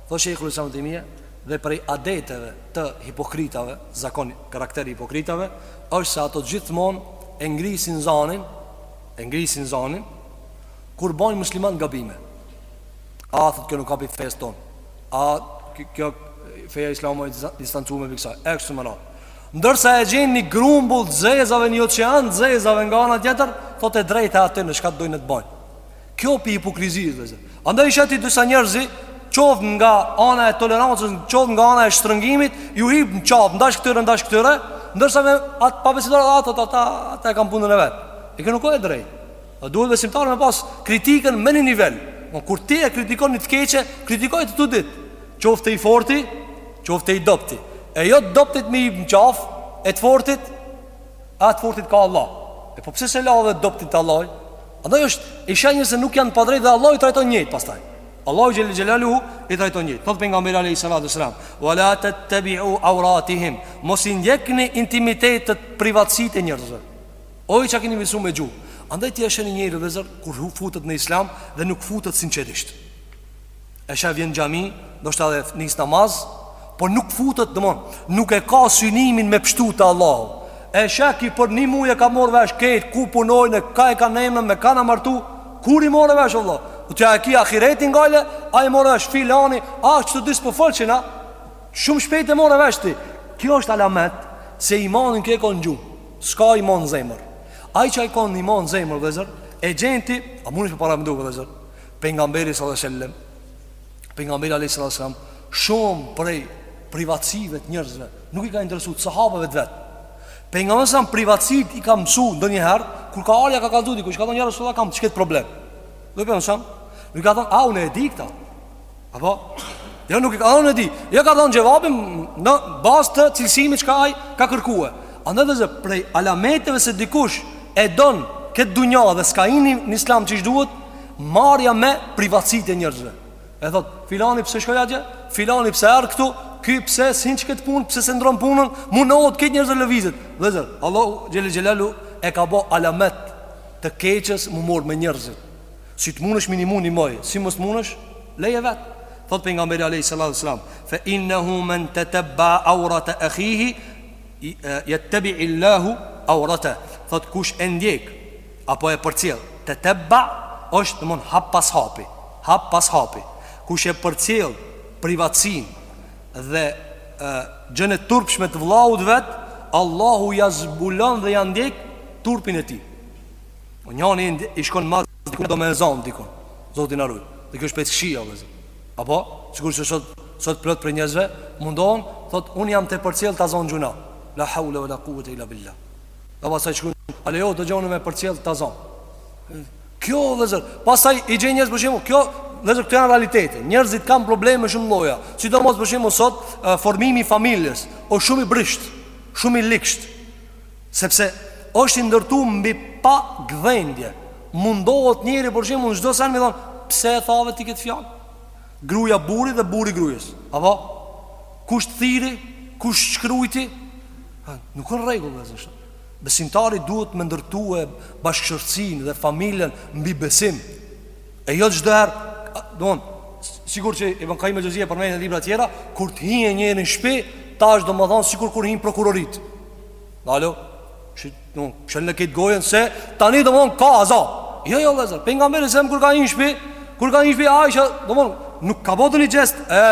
Thotë shejhul islam ibn Tejmije Dhe prej adeteve të hipokritave Zakoni karakteri hipokritave është se ato gjithmon E ngrisin zanin E ngrisin zanin Kur bojnë musliman gabime A thot kjo nuk a pi fesë ton. A kjo feja islame o e distancume pi kësaj E kështu me radhë Ndërsa e gjejnë një grumbull të zezave Një ocean të zezave nga ana tjetër Thot e drejt e atyne çka të dojnë të bajnë Kjo pi hipokrizisë vllezër Andaj i sheh ti disa njerëz Qoftë nga ana e tolerancës Qoftë nga ana e shtrëngimit Ju hip në qafë, ndash këtyre, ndash këtyre Ndërsa me ata pabesimtarë Ata, ata, ata, ata e kanë punën e vet E kjo nuk o e drejt Dhe duhet besimtari me pas kritikën me një nivel. Por kur ti e kritikon një të keqe, kritikoji të tu dyt. Qoftë i forti, qoftë i dobti. E jo të dobtit me i hip në qafë, e të fortit, a të fortit ka Allah. E po pse s'e la dhe dobtit te Allah? Ajo është i shenjë se nuk janë padrejt dhe Allah i trajton njëjtë pastaj. Allahu xhel-le xhelaluhu, i trajton njëjtë. Thotë Pejgamberi alejhi salatu ves-selam, wa la tettebi'u auratihim, mos i ndjekni intimitetet privatësit e njerëzve. O ju që keni besu me gjuhë. Andaj ti e sheh një njeri vëllazër kur futet në Islam dhe nuk futet sinqerisht. E sheh vjen në xhami, ndoshta edhe nis namaz, po nuk futet, domthon, nuk e ka synimin me pështu te Allahu. E sheh ky për një muaj e ka marr vesh krejt ku punojnë, ka e ka nënën, me kë janë martu, kur i more vesh vëlla? Po ti a e ki ahiretin gajle, a i more vesh filani, a është të disë po fëlqin, a? Shumë shpejt e more vesh ti. Kjo është alamet se imanin ky e ka në gjuhë. S'ka iman n'zemër Ai që e ka imanin n'zemër vllezër E gjen ti A mundesh me paramendu vllezër Pejgamberi alejhi ve sel-lem Pejgamberi a.s. Shumë prej privatsive të njerëzve Nuk i ka interesu të sahabeve të vet Pejgamberi a.s. privatsit i ka mësu ndonjëherë Kur ka ardh ja ka kallzu dikush ka thonë ja Resulallah kam çket problem Dhe Pejgamberi a.s. Nuk ka thonë a une e di kta Apo, jo nuk i ka thënë e di, ja ka dhënë xhevabin në bazë të cilësimit çka ai ka kërkuar. Andaj vllezër prej alameteve se dikush e don këtë dunja dhe s'ka hini në islam qysh duhet, marrja me privatësitë e njerëzve. E thot, filani pse shkoi atje? Filani pse ardh këtu? Ky pse s'hin çket punë, pse s'e ndron punën? Munohet krejt njerëzve lëvizjet. Vllezër, Allahu xhel-le xhelaluhu e ka bë alamet të keqës m'u mor me njerëzit. Si të munesh me i nimu nimoje Si mos të munesh leje vet Thotë pejgamberi alejhi salatu ve selam Fe innehu men tetebbea aurate ehihi Jettebiillahu aurateh Thotë kush e ndjek Apo e përcjell Tetebbea është domethënë hap pas hapi Hap pas hapi Kush e përcjell Privatësinë Dhe Gjënë e turpshme të vllaut vet Allahu ja zbulon dhe ja ndjek Turpin e tij O njani i shkon mas Dikuj do me e zonë dikon Zoti na rujt Dhe kjo është pejtë shia vllezër Apo Sikur që sot, sot plot prej njerëzve Mundohen Thotë unë jam te përcjell ta zo n'gjynah La haule ve la kuvvete il-la bil-lah Dhe pastaj që kërë Ale jo të gjonë me përcjell të zonë Kjo vllezër Pastaj i gjen njerëz për shembull Kjo vllezër këto janë realitete Njerëzit kanë probleme shumë lloje Sidomos për shembull sot Formimi i familjes osht shumë i brishtë Shumë i ligshtë Sepse është i ndërtu mbi pagdhendje Mundohet njeri për shembull në çdo sen me thonë Pse e thave ti këtë fjalë Gruja burrit dhe burri grujës Apo Kush të thirri Kush të shkrujti Nuk është në rregull vllezër Besimtari duhet me ndërtue bashkëshortësinë dhe familjen mbi besim E jo çdo herë Domethonë Sikur që Ibn Kajjim Xhevzije përmend në libra tjera Kur të hin njeri n'shpi Ta është domethonë sikur kur hin prokurorët Alo, mshele këtë gojën se tani domethonë ka aza. Jo, jo, vllezër, pejgamberi alejhi selam kur ka hi n'shpi, kur ka hi n'shpi, Aishja, domethonë, nuk ka bo një gjest, e,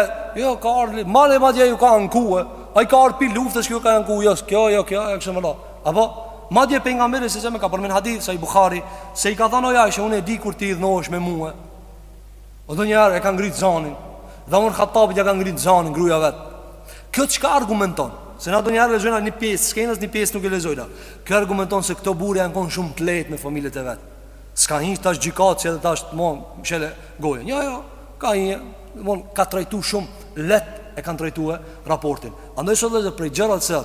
jo, ka ardhë, madje, madje, ju ka ankue, ai ka ardhë pi luftës, kjo ka ankue, jo, s'kjo, jo, kjo, e kështu me radhë. Apo, madje, pejgamberi alejhi selam ka përmend hadith, Sahih Buhari, se i ka thanë oj Aishe, unë e di kur ti idhnohesh me mue, O ndonjëherë e ka ngritë zanin Dhe Omer Hattabit ja ka ngritë zanin Gruja e vet Kjo çka argumenton Se na ndonjëherë lexojna një pjesë të Skenës një pjesë nuk e lexojna Kjo argumenton se këta burra janë konë shumë të lehtë me familjet e vet S'ka hi tash gjykatës edhe tash domethonë Mshele gojën Jo jo Ka hi Domethonë ka trajtu shumë Lehtë e kanë trajtue raportin Andaj sot vllezër prej gjërave që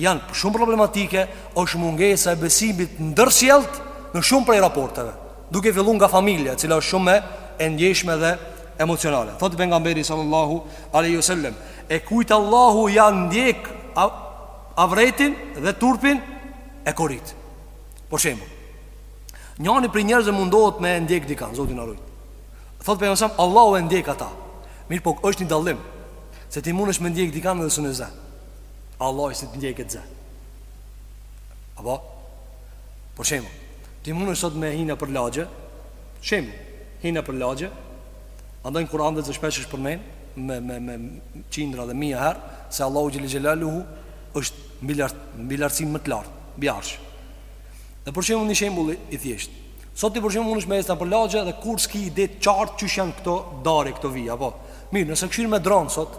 Janë shumë problematike është mungesa e besimit ndërsjellë Në shumë prej raporteve Duke fillu nga familja, e cila është shumë e ndjeshme dhe emocionale. Thotë pejgamberi sallallahu alaihi wasallam, e kujt Allahu ja ndjek avretin dhe turpin e korit. Për shembull, njani prej njerëzve mundohet me ndjek dikan, Zoti na rujt. Thotë pejgamberi sallallahu alaihi wasallam, Allahu e ndjek ata. Mirëpo është një dallim se ti mundesh me ndjek dikan dhe s'un e zë. Allahu si të ndjek të zë. Apo Për shembull, ti munesh sot me hina për lagje, shembull, hina për lagje, a dojnë Kurani dhe vëllezër shpeshherë përmend, me, me, me qindra dhe mija herë, se Allahu Xhele Xhelaluhu është mbi lart, mbi lartësinë më të lartë, mbi Arsh. Dhe për shembull një shembull i thjeshtë. Sot ti për shembull munesh me ec nëpër lagje dhe kur s'ki ide të qartë qysh janë këto dare, këto vija, a po. Mirë, nëse kqyr e me dronë sot,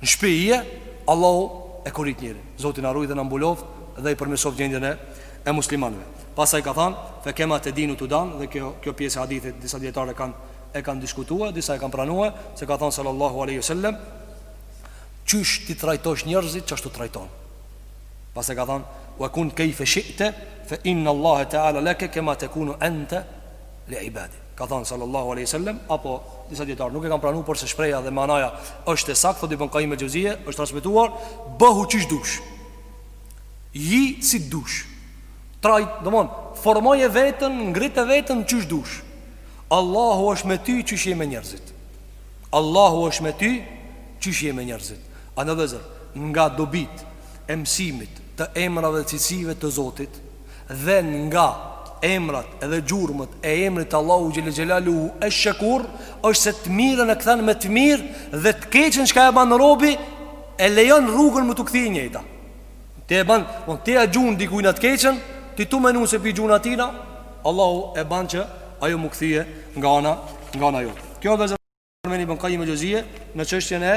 Në shpije, Allahu e kurit njëri Zoti na ruajt dhe na mbuloft dhe i përmirësoft gjendjen e, e muslimanve Pasaj ka than, fe kema tedinu tudan Dhe kjo, kjo pjesë e hadithit, disa dijetarë e kanë e kanë diskutue, disa e kanë pranue Se ka than sallallahu aleyhi sallem Qysh ti trajtosh njerëzit, qashtu të trajton Pasaj ka than, wa kun kejfe shi'te Fe inna Allahe teala leke kema tekunu ente li ibadihi. Ka thënë sallallahu alaihi wasallam apo disa dijetarë nuk e kanë pranuar por se shprehja dhe manaja është e saktë thotë Ibn Kajim el-Xheuzije është transmetuar bëhu qysh dush. Ji si dush. Traj, domthon, formoje veten, ngrite veten qysh dush. Allahu është me ty qysh je me njerëzit. Allahu është me ty qysh je me njerëzit. Andaj vëllezër, nga dobitë e mësimit të emrave dhe cilësive të Zotit, dhe nga emrat dhe gjurmët e emrit të Allahut Xhele Xhelaluhu Esh-Shekur është se të mirën e kthen me të mirë dhe të keqen çka e ban robi e lejon rrugën me t'u kthy e njëjta ti e ban po, ti ia gjun dikujna të keqen ti tu menu se p'ia gjun atina Allahu e ban që ajo m'u kthye nga ana nga ana jote kjo vëllezër Përmend Ibn Kajim el-Xheuzije në çështjen e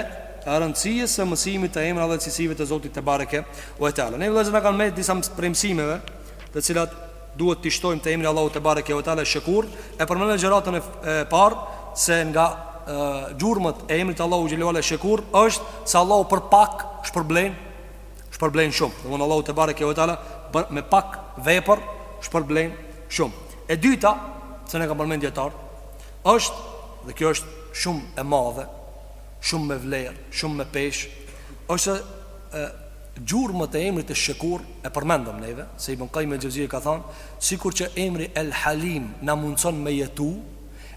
rëndësisë së mësimit të emrave dhe cilësive të Zotit tebareke ve teala. Ne vëllezër na kanë mbet disa prej mësimeve, të cilat duhet t'i shtojmë te emri i Allahut tebareke ve teala Esh-Shekur, e përmendëm ligjëratën e parë se nga gjurmët e emrit të Allahut xhele ue ala Esh-Shekur është se Allahu për pak shpërblen shpërblen shumë. Domthon Allahu tebareke ve teala me pak vepër shpërblen shumë. E dyta, se na kanë përmend dijetarët, Është, dhe kjo është shumë e madhe, shumë me vlerë, shumë me peshë, është se gjurmët e emrit Esh-Shekur e përmendëm neve, se Ibn Kajim el-Xheuzije ka thanë, sikur që emri El Halim na mundëson me jetu,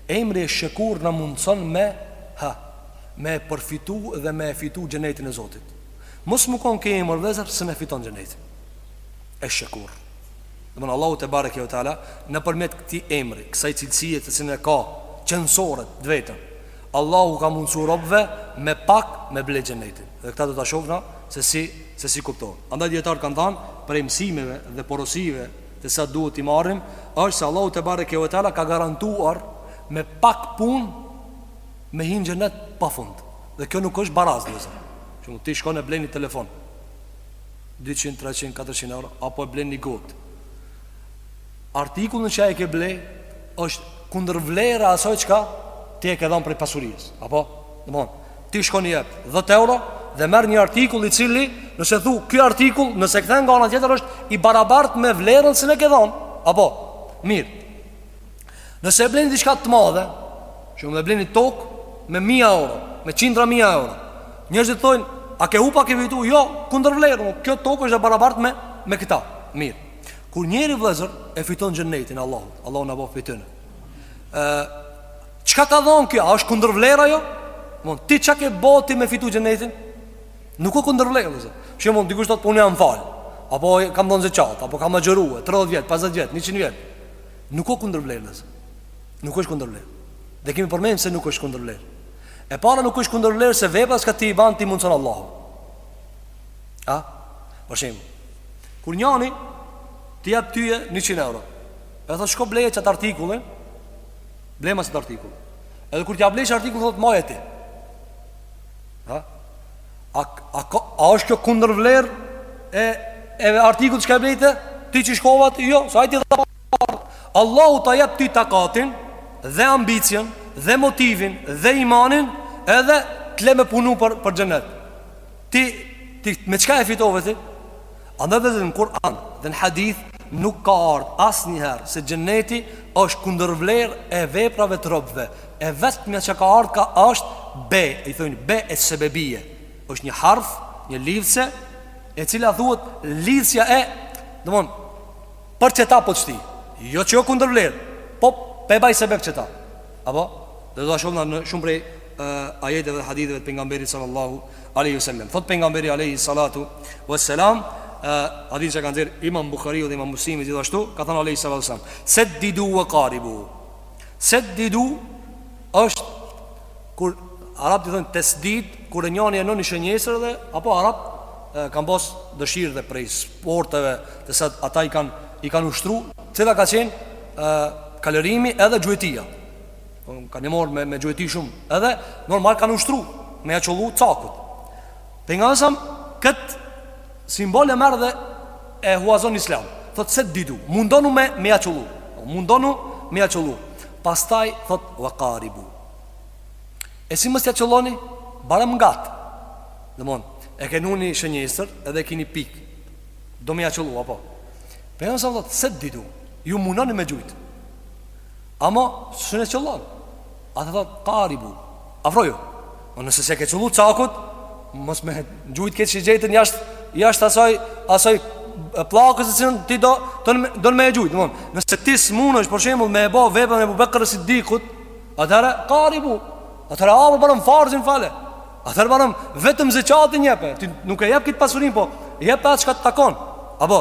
emri Esh-Shekur na mundëson me, ha, me e përfitu dhe me e fitu xhenetin e Zotit. Mos me konë ky emër vëllezër, s'e fiton xhenetin. Esh-Shekur. Domthonë Allahu tebareke ve teala nëpërmjet këtij emri, kësaj cilësie të cilën e ka qenësore te vetja, Allahu u ka mundësu robëve me pak me ble xhenetin. Dhe këtë do ta shohna se si se si kuptohet. Andaj dijetarët kanë thënë prej mësimeve dhe porosive të cilat duhet t'i marrim, është se Allahu tebareke ve teala ka garantuar me pak punë me hi në xhenet pa fund. Dhe kjo nuk është baraz, do të thotë. Që ti shkon e blen një telefon. 200, 300, 400 euro Apo e blen ni gotë Artikullin që e ke ble është kundër vlera asoj çka Ti e ke dhan prej pasurisë Apo, domethon Ti shkon i jep 10 euro Dhe merr një artikull i cili Nëse thu, ky artikull Nëse kthen nga ana tjetër është I barabart me vlerën se e ke dhan Apo, mirë Nëse e blen diçka të madhe, shembull blen ni tokë me mija euro, me qindra mija euro. Njerëzit thonë, a ke hup a ke fitu? Jo, kundër vlerë, kjo tokë është e barabartë me me këta. Mirë. Kur njeri vëllazër e fiton xhenetin Allahu, Allahu na bëftë fitues. Ë çka ka dhon ky? A është kundër vlerë ajo? Domethon ti çka ke bo ti me fitu xhenetin? Nuk ka kundër vlerë, vëllazër. Për shembull, dikush thotë po unë jam fal. Apo kam dhon zeqat, apo kam agjëruar 30 vjet, 50 vjet, 100 vjet. Nuk ka kundërvlerë dhe Nuk është kundërvlerë Dhe kemi përmend se nuk është kundërvlerë E para nuk është kundërvlerë se vepra çka ti i ban t'i mundëson Allahu A? Për shembull Kur njani Ti jep ty 100 euro E thot shko bleje qat artikullin Blema qat artikullin Edhe kur ti ja blesh qat artikullin Thot mbaje ti A? A, a, a është kjo kundër vlerë e, e artikullit çka e blejte? Ti që shkove a? Jo, se ai t'i dha paret. Allahu ta jep ty takatin dhe ambicien dhe motivin dhe imanin edhe të le me punu për, për xhenet. Ti, ti me çka e fitove ti? Andaj dhe në Kur'an dhe në hadith nuk ka ardhë asnjëherë se xhenneti është kundërvler e veprave të robëve. E vetmja çka ka ardhë çka është be, i thojnë be e sebebije. është një harf, një lidhëse, e cila thuhet lidhësja e, domethon, për qeta po t'shti, jo, jo kundërvler, po po e baj sebeb qeta. Apo, dhe do ta shohim në shumë prej ajeteve dhe haditheve të pejgamberit sallallahu alaihi wasallam thot pejgamberi alaihi salatu wassalam hadith që ka nxjerr Imam Buhariu dhe Imam Muslimi gjithashtu ka thënë alaihi salatu wassalam seddidu wa qaribu seddidu është kur arabët i thonë tesdid kur e njani e vnon ni shënjestër dhe apo arabët kanë pas dëshirë dhe prej sporteve të cilat ata i kanë i kanë ushtru cila ka qenë kalorimi edhe gjuetia Janë marrë me, me gjueti shumë Edhe normal kanë ushtru Me ja qëllu cakut Pejgamberi alejhi selam këtë simbol e merr dhe E huazon n'islam Thot seddidu Mundonu me, me ja qëllu po, Mundonu me ja qëllu Pastaj thot Wa karibu Nëse s'mund ja qëlloni Barem ngat Domethon E ke vnu ni shënjestër Edhe ke ni pikë Do me ja qëllu apo Pejgamberi alejhi selam thot seddidu Ju mundonu me gjujtë Ama s'un e qëllon Atëherë thotë karibu Afroju O nëse s'e ke qëllu cakut Mos me gjujt këtë shigjetën jashtë Jashtë asaj Asaj pllake të cilën ti do don me e gjujt domethon. Nëse ti s'munesh për shemull me e bo Veprën e Ebu Bekër Siddikut Atëherë karibu Atëherë ama barem farzin fale Atëherë barem vetëm zeqatin jepe Ti nuk e jep këtë pasurin po Jep atë çka të takon Apo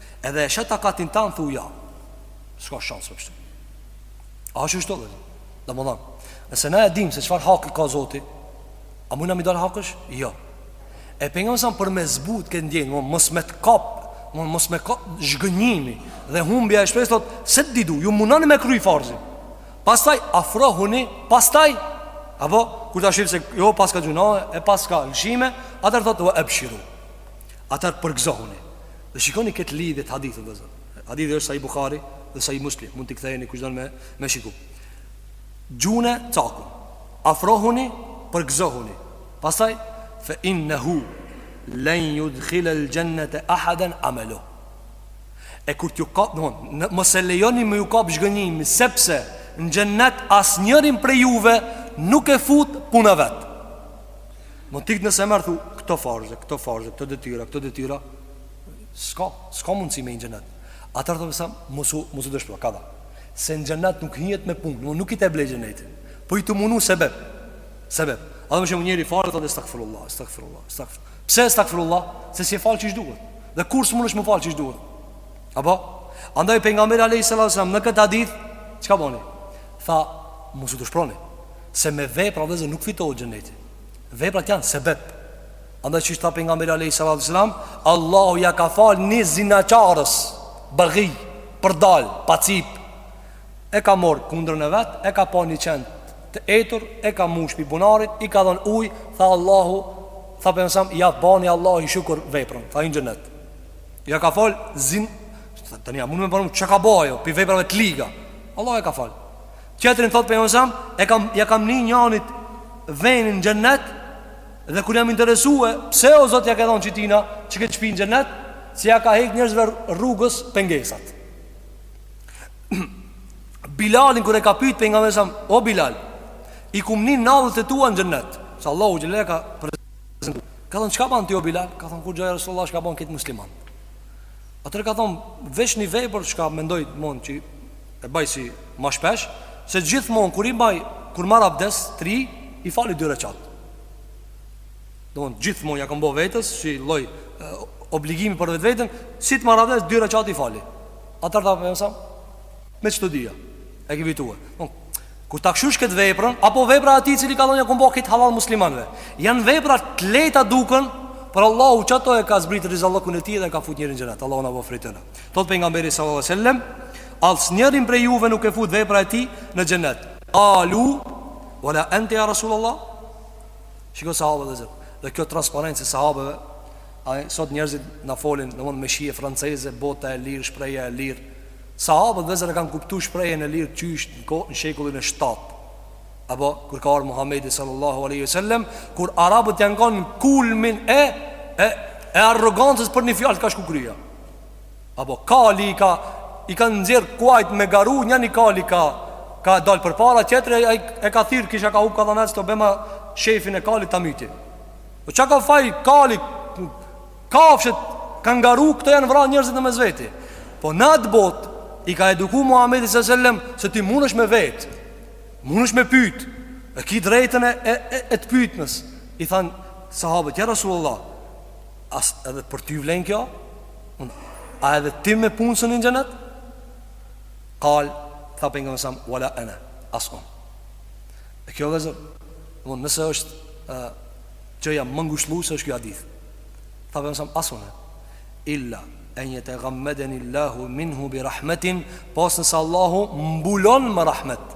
Edhe e sheh takatin tanë thu ja. S'ka shans më kështu. A është kështu? Domthon, nëse na e dimë se çfarë haki ka Zoti, a mund na me i dal hakesh? Jo. E pejgamberi sa për me zbut këtë ndjenjë, mo mos me të kap, mo mos me kap zhgënjimi dhe humbja e shpresës thot, seddidu, ju mundoni me kry farzin. Pastaj afrohuni, pastaj apo kur ta shihni se jo paska gjynahe e paska lëshime, atëherë thot, "Wa abshiru." Atëherë përgëzohuni dhe shikoni këtë lidhje të hadithit, vëllezër. Hadithi është Sahih Buhari dhe Sahih Muslim, mund t'i ktheheni kush don me me shiku. Gjune cakun. Afrohuni, përgëzohuni. Pastaj fa innahu lan yudkhil al jannata ahadan amalu. E kur t'ju kap, domethon mos e lejoni me ju kap zhgënjimi, sepse në xhennet asnjërin prej juve nuk e fut puna e vet. Më tik në zemër thu, këto farze, këto farze, këto detyra, këto detyra, s'ka, s'ka mundësi me hi në xhennet. Atër të përsa, mos u, mos u dëshpro, kadal. Se në xhennet nuk hihet me punë, nuk, nuk je tu e ble xhennetin. Po je tu u munu sebeb, sebeb. A dhe më shumë njeri falet, estagfirullah, estagfirullah, estagfirullah. Pse estagfirullah? Se s'e fal qysh duhet. Dhe kurrë s'munesh me fal qysh duhet. Apo? Andaj pejgamberi alejhi salatu selam, në këtë hadith, çka boni? Tha, mos u dëshproni. Se me vepra vllezër nuk fitohet xhenneti. Veprat janë sebep. Andaj qysh tha pejgamberi alayhi salatu sallam, Allahu ja ka fal një zinaqarës, baghi, përdalë, pacip. E ka marr kundrën e vet, e ka pa një qen të etur, e ka mush pi bunarit, i ka dhën ujë, tha Allahu, tha pejgamberi sallam, ja bani Allahu i shukur veprën, tha hin n'xhenet. Ja ka fal zin, tani a mund me pa çka ka bo ajo pi veprave të liga. Allahu ja ka fal. Tjetrin thot pejgamberi sa e kam ja kam një njanit venin në xhennet dhe kur jam interesue pse o Zot ja ke dhënë çitina qët shpi në xhennet se ja ka hek njerëzve rrugës pengesat. Bilalin kur e ka pyet pejgamberi sa o Bilal i kam ni nallët e tua në xhennet. Se Allahu xhelal ka prezentu. Ka thënë çka ban ti o Bilal? Ka thënë kurgja ja Resulullah çka ban këtë musliman. Atëherë ka thënë veç një vepër çka mendoj mund që e bëj si ma shpesh Se gjithmon kur i bëj Kur marr abdes I fali dy reqate Domethënë gjithmon ja kom bo vetes Si lloj obligimi për vetveten Si të marr abdes dy reqate i fali Atëherë tha Pejgamberi a.s. Me qëto dhja E ki fitu e Kur ta kqyrsh këtë veprën Apo vepra e atij i cili ka thonë ja kom bo këtë hallall muslimanve Janë vepra të lehta duken Por Allahu qato e ka zbritë rizallëkun e tij Dhe ka fut njerin xhenet Allahu na boftë prej tyne Thot Pejgamberi sallallahu alejhi sellem Asnjërin prej juve nuk e fut vepra e tij në xhennet Kalu Vala ente ja Rasulallah Shiko sahabet vllezër Dhe kjo transparencë e sahabeve Ai sot njerëzit na folin në mund me shije franceze, bota e lirë, shprehja e lirë. Sahabët vllezër e kanë kuptu shprehjen e lirë qysh në kohë në shekullin e 7. Apo kur ka ardhur Muhamedi sallallahu alaihi wasallam, kur arabët janë kanë kulmin e e e arrogancës për një fjalë ka shku kryja. Apo kali ka I ka nxjerrë kuajt me garu Njani kali ka Ka dalë përpara tjetri e, e ka thirrë ky që ka hupë ka thënë bema Shefin e kalit ta mytin Po çka ka faj kali Kafshët kanë garu Këto janë vra njërzit në mes veti Po në atë botë I ka eduku Muhammedi së sellem Se ti mundesh me vetë Mundesh me pytë E ki drejtën e, e, e, e të pytmes I thanë sahabët Ja Rasulullah As edhe për ty vlen kjo? A edhe ti me punë s'hin në xhenet? Kal, tha Pejgamberi a.s., wala ene, as unë. E kjo vllezër, dhe nëse është e, gjëja më ngushëlluese është kjo hadith. Tha Pejgamberi a.s., as unë. Illa, en jetegammedenillahu minhu bi rahmetin, pos nëse Allahu mbulon me rahmet.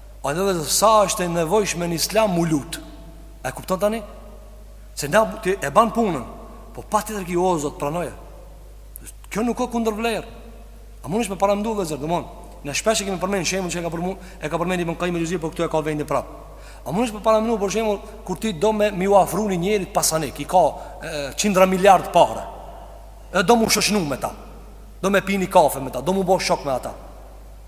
A në dhe sa është e nevojshme në islam mu lut A e kupton tani? Se na ti e ban punën Po patjetër ki o Zot pranoje Kjo nuk ka kundërvlerë A mundesh me paramendu vllezër Domethënë shpesh e kemi përmenë shembull që e ka përmu E ka përmenë Ibn Kajjim el Xhevzije Por këtu e ka vendin prap A mundesh me paramendu për shembull Kur ti do me iu afru një njerit pasanik I ka e, qindra miliard pare E do mu shoqnu me ta Do me pini kafe me ta Do mu bo shok me ata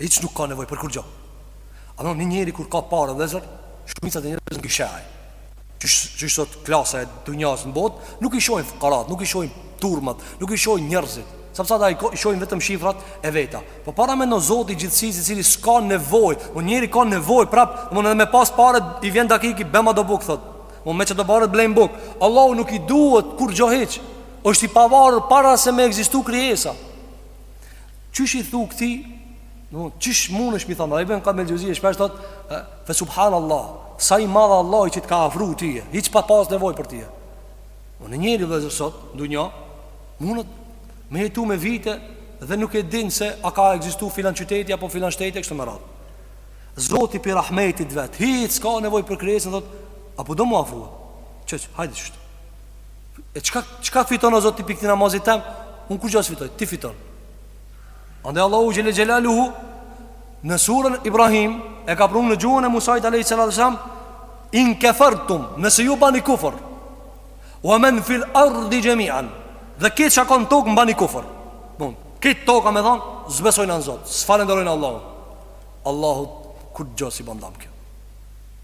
Hiç nuk ka nevojë për kurrgjë. Ama një njeri kur ka pare vëllezër, shumica e njerëzve nuk i sheh ai. Qysh qysh sot klasa e dunjas në botë, nuk i shohin fukarat, nuk i shohin turmat, nuk i shohin njerëzit. Sepse ata i shohin vetëm shifrat e veta. Po paramendo Zoti i gjithësisë, i cili s'ka nevojë, po njeri ka nevojë prap, domthonë edhe me pas pare i vjen dakiki bëma do buk thot. Po me qato paret blejm buk. Allahu nuk i duhet kurrgjë hiç. Është i pavarur para se me ekzistu krijesa. Qysh i thu këti Do të qysh mundesh me thanë, Ibn Qayyim al-Xhevzije shpesh thot, "Fa subhanallah, sa i madh Allahu që të ka afru ty, hiç pa pas nevojë për ty." Po një njeri vllezër sot, n'dunja mundet me jetu me vite dhe nuk e din se a ka ekzistu filan qyteti apo filan shteti kështu me radhë. Zoti prej rahmetit vet, hiç s'ka nevojë për krijesën, thot, "A po do m'u afru?" Çeç, hajde çështë. E çka, çka fiton o Zot ti prej këti namazit tem Unë kurgja s'fitoj, ti fiton Andaj Allahu xhel-le xhelaluhu Në surën Ibrahim E ka pru në gjuhën e Musajt alejhi salatu selam In kefertum Nëse ju bani kufër Wa men fil ardi gjemian Dhe krejt çka ka n'tokë me ba kufër Bun, Krejt toka me thanë S'besojna n'Zot S'e falenderojnë Allahun Allahut Kurgja s'i ban dam kjo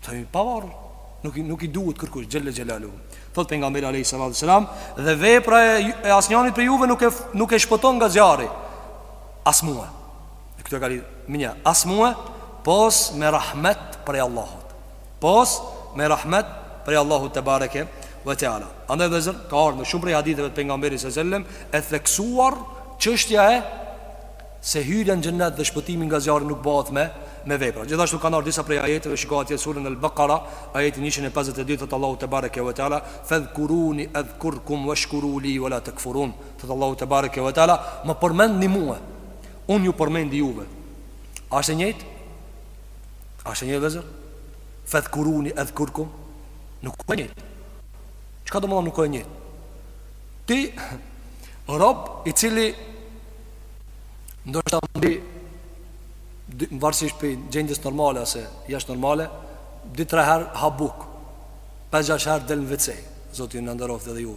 Asht i pavarun Nuk, nuk i duhet kërkush xhel-le xhelaluhu Thotë pejgamberi alejhi salatu selam dhe vepra e asnjanit prej juve nuk e nuk e shpëton nga zjarri. As mua. E këtu e ka lidhmëninë, as mua pos me rahmet prej Allahut. Pos me rahmet prej Allahut tebareke ve teala. Andaj vllezër ka ardhur shumë prej haditheve të pejgamberit sallallahu alaihi wasallam e theksuar çështja e Se hyrja në Xhennet dhe shpëtimi nga zjarri nuk bëhet me me vepra. Gjithashtu kanë ardhur disa prej ajeteve, shiko atje Suren Al-Bakara, ajeti njëqind e pesëdhjetë e dy, thotë Allahu tebareke ve teala, Fadhkuruni adhkurkum washkuru li wa la takfurun. Thotë Allahu tebareke ve teala, më përmendni mua, unë ju përmendi juve. A është e njëjtë? A është e njëjtë vllezër? Fadhkuruni adhkurkum. Nuk është e njëjtë. Çka domethanë nuk është e njëjtë? Ti rob i cili Ndoshta mbi varësisht prej gjendjes normale ose jashtë normale, dy tre herë ha buk. Pesë gjashtë herë del në WC, Zoti ju nderoftë edhe ju.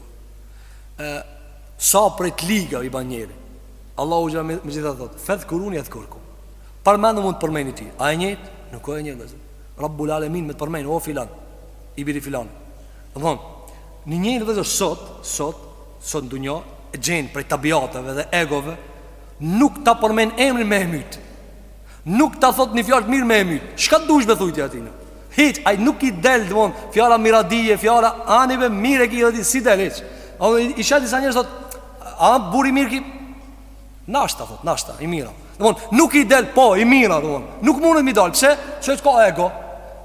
Ë sa prej të ligave i ban njeri. Allahu xhelle xhelaluhu thot, fadhkuruni adhkurkum. Përmendem mu t'përmendi ty. A e njëjtë? Nuk e njëjtë. Rabbul alamin me të përmend o filan. I biri filan. Domthon, një njeri vllezër sot, sot sot n'dunja e gjen prej tabiateve dhe egove nuk ta përmend emrin me e mytë. Nuk ta thot një fjalë t'mirë me e mytë. Çka dush me thuj ti atina? Hiç, ai nuk i del domon fjala mirëdita, fjala ani ve mirë e ki edhe ti s'i del hiç. O janë disa njerëz thot a burrë i mirë ky nashta thot, nashta i mirë a. Domon nuk i del po i mirë a domon. Nuk mundet m'i dal, pse? Se ka ego.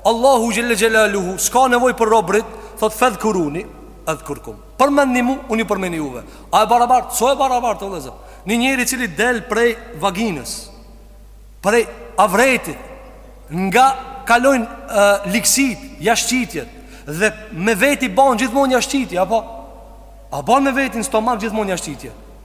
Allahu xhelle xhelaluhu, s'ka nevojë për robtë, thot fadhkuruni, adhkurkum. Përmendni mu, unë ju përmendi juve A e barabartë, s'o e barabartë, vllezër Një njeri i cili del prej vaginës Prej avretit Nga kalojnë e, ligësitë, jashqitjet Dhe me veti ban gjithmonë jashqitje, apo A ban me veti n'stomak gjithmonë jashqitje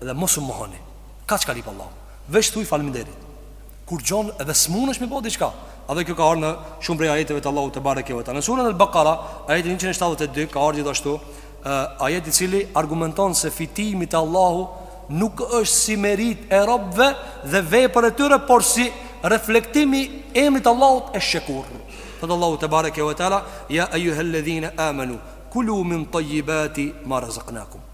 Dhe mos u mohoni. Kaq ka lyp Allahu. Veç thuj faleminderit. Kurgjo edhe s'munesh me bë diçka. A dhe kjo ka ardhur në shumë prej ajeteve të Allahut tebareke ve teala. Në surën Al-Baqara, ajeti 172 ka ardhur gjithashtu, uh, ajet i cili argumenton se fitimi te Allahu nuk është si meritë e robëve dhe vepër e tyre, por si reflektim i emrit t'Allahut esh-Shekur. Thot Allahu tebareke ve teala, ja ayyuhalladhina amanu kulu min tayyibati ma razaqnakum.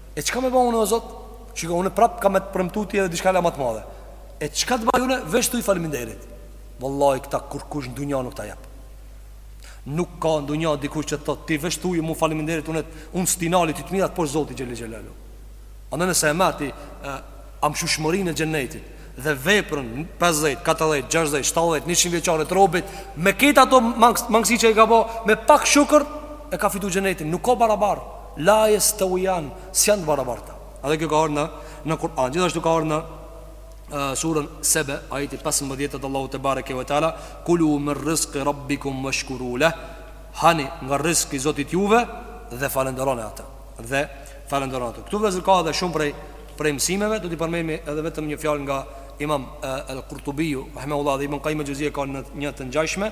E çka me ba unë o Zot? Shiko, unë prap kam me të premtu ty edhe diçka hala më të madhe. E çka të bëj unë veç thuj faleminderit. Vallahi këtë kurkush në dunja nuk ta jap. Nuk ka në dunja dikush që të thotë ti veç thuj mu faleminderit unë unë s't'i nali ty të mirat por Zoti xhel-le xhelaluhu. Andaj nëse e mat ti amshueshmërinë e xhenetit dhe veprën 50, 40, 60, 70, 100 vjeçare të robit me këtë ato mangësi që i ka bë me pak shukër e ka fitu xhenetin. Nuk ka barabar. La jestevijan, s'janë të barabarta. Edhe kjo ka ardhur në në Kur'an. Gjithashtu ka ardhur në surën Sebe, ajeti 15 thotë Allahu tebareke ve teala, kulu min rizqi rabbikum washkuru lah. Hani nga rrizku i Zotit juve dhe falënderoni atë. Dhe falënderoni atë. Këtu vëllezër ka edhe shumë prej prej mësimeve, do t'i përmendemi edhe vetëm një fjalë nga Imam Al-Qurtubi, rahimahullahu, Ibn Qayyim al-Jawziyya ka një të ngjashme,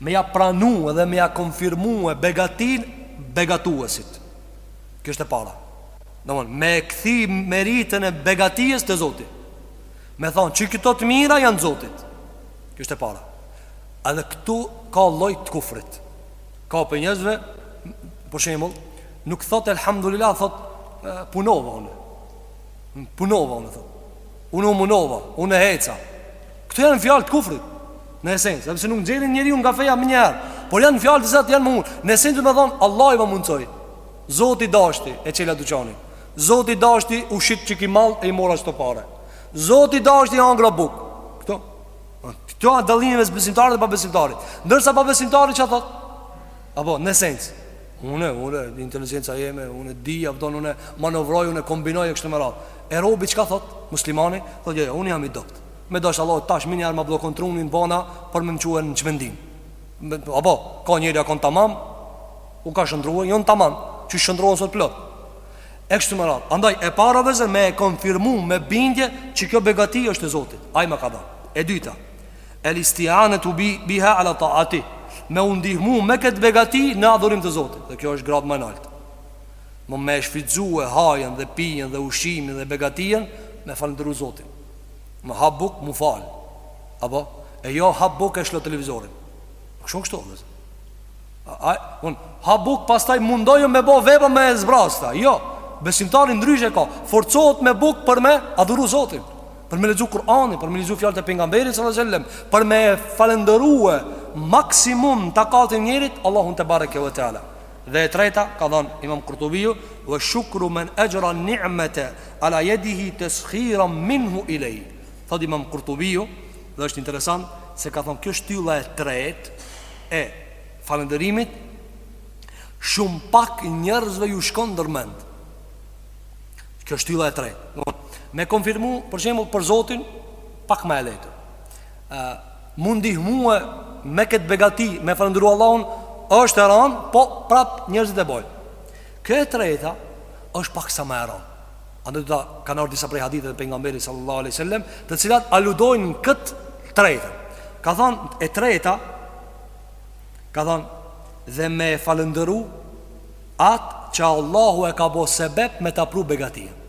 Me ja pranu edhe me ja konfirmu begatinë begatuesit Kjo është e para Domethanë, me e kthy meritën e begatisë te Zoti Me thonë, që këto të mira janë t'Zotit Kjo është e para Edhe këtu ka lloj të kufrit Ka prej njerëzve Për shembull Nuk thot elhamdulillah thot Punova unë Punova unë thot Unë u munova Unë heca Këto janë fjalë të kufrit. Në esencë, sepse nuk e nxjerrin njerin nga feja menjëherë, por janë fjalë të zot janë më. Në esencë do të thon Allahu më mundësoi. Zoti dashti e çela dyqanin. Zoti dashti u shit qiky mall e i mora qito pare. Zoti dashti e hangra bukë. Këto. Këto janë dallimi mes besimtarit dhe pabesimtarit. Ndërsa pabesimtari çka thot? Apo në esencë Unë, unë, inteligjenca jeme, unë, di, a kupton, unë, manovroj, unë, kombinoj e kështu me radhë E robi çka thot, muslimani, thot, jo, jo, unë jam i dobët Me dashtë Allahu tash meniherë ma bllokon trunin bona për me më çu në çmendinë Apo, ka njeri u kon tamam U ka shndërru, jonë tamam Që shndërrohen sot plot E kështu me radhë Andaj e para vëllezër me e konfirmu me bindje Që kjo begati është e Zotit Ai ma ka dhanë E dyta El istianetu bi, biha ala taatihi Me u ndihmu me këtë begati në adhurim të Zotit Dhe kjo është gradë më nalt Me e shfrytëzu hajen dhe pijen dhe ushqimin dhe begatinë Me falënderu Zotin Unë ha bukë, m'u falë. Apo e jo ha bukë e lsho televizorin. Nuk shkon kështu. Ai, un ha bukë, pastaj mundohem me bo vepra të zbrazta. Jo, besimtari ndryshe ka, forcohet me bukë për me adhuru Zotin, për me lexu Kur'anin, për me lexu fjalët e pejgamberit sallallahu alajhi wasallam, për me e falënderue maksimum takatin e njerit Allahun tebareke ve teala. Dhe e treta, ka thënë Imam Kurtubiu, "Wa shukru men ajra an-ni'mata 'ala yadihi taskhiran minhu ilayh." Thotë Imam Kurtubiu, dhe është interesant se ka thënë kjo shtylla e tretë e falënderimit shumë pak njerëzve ju shkon ndër mend. Kjo shtylla e tretë, domthonë me konfirmu për shembull për Zotin pak ma e lehtë. A m'u ndihmue me këtë begati me e falënderu Allahun është e ranë, po prap njerëzit e bojnë. Kjo e treta është paksa ma e ranë. Andaj domethanë kanë ardhë disa prej haditheve të pejgamberit sallallahu alaihi wasallam, të cilat aludojnë këtë të tretën. Ka thënë e treta ka thënë dhe me e falënderu atë që Allahu e ka bo sebep me ta pru begatinë.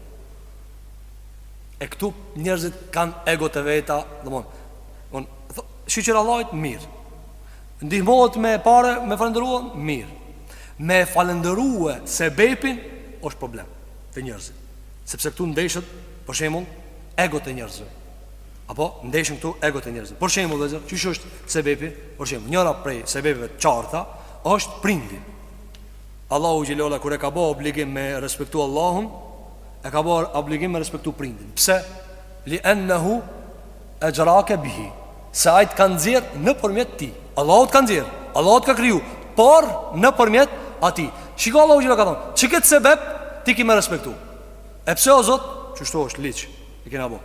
E këtu njerëzit kanë egot e veta Domethanë Shyqyr Allahit mirë Ndihmohet me pare me falënderu mirë Me e falënderu sebepin është problem te njerëzit Sepse këtu ndeshen për shemull egot e njerëzve Apo ndeshen këtu egot e njerëzve Për shemull e zëmë që është sebepi Për shemull njëra prej sebepeve të qarta është prindi Allahu xhelle ve ala kur e ka bo obligim me respektu Allahun, e ka bo obligim me respektu prindin. Pse? Li ennehu ehrexheke bihi. Se ai të ka nxjerr nëpërmjet tij. Allahu të ka nxjerr, Allahu të ka kriju, por nëpërmjet atij. Shiko Allahu xhelle ka thonë, qët sebep ti ki me respektu. E pse o Zot? Qështu është ligj. E kena bo.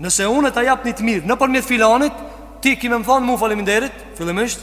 Nëse unë ta jap një të mirë nëpërmjet filanit, ti ki me m'thonë mu faleminderit, fillimisht,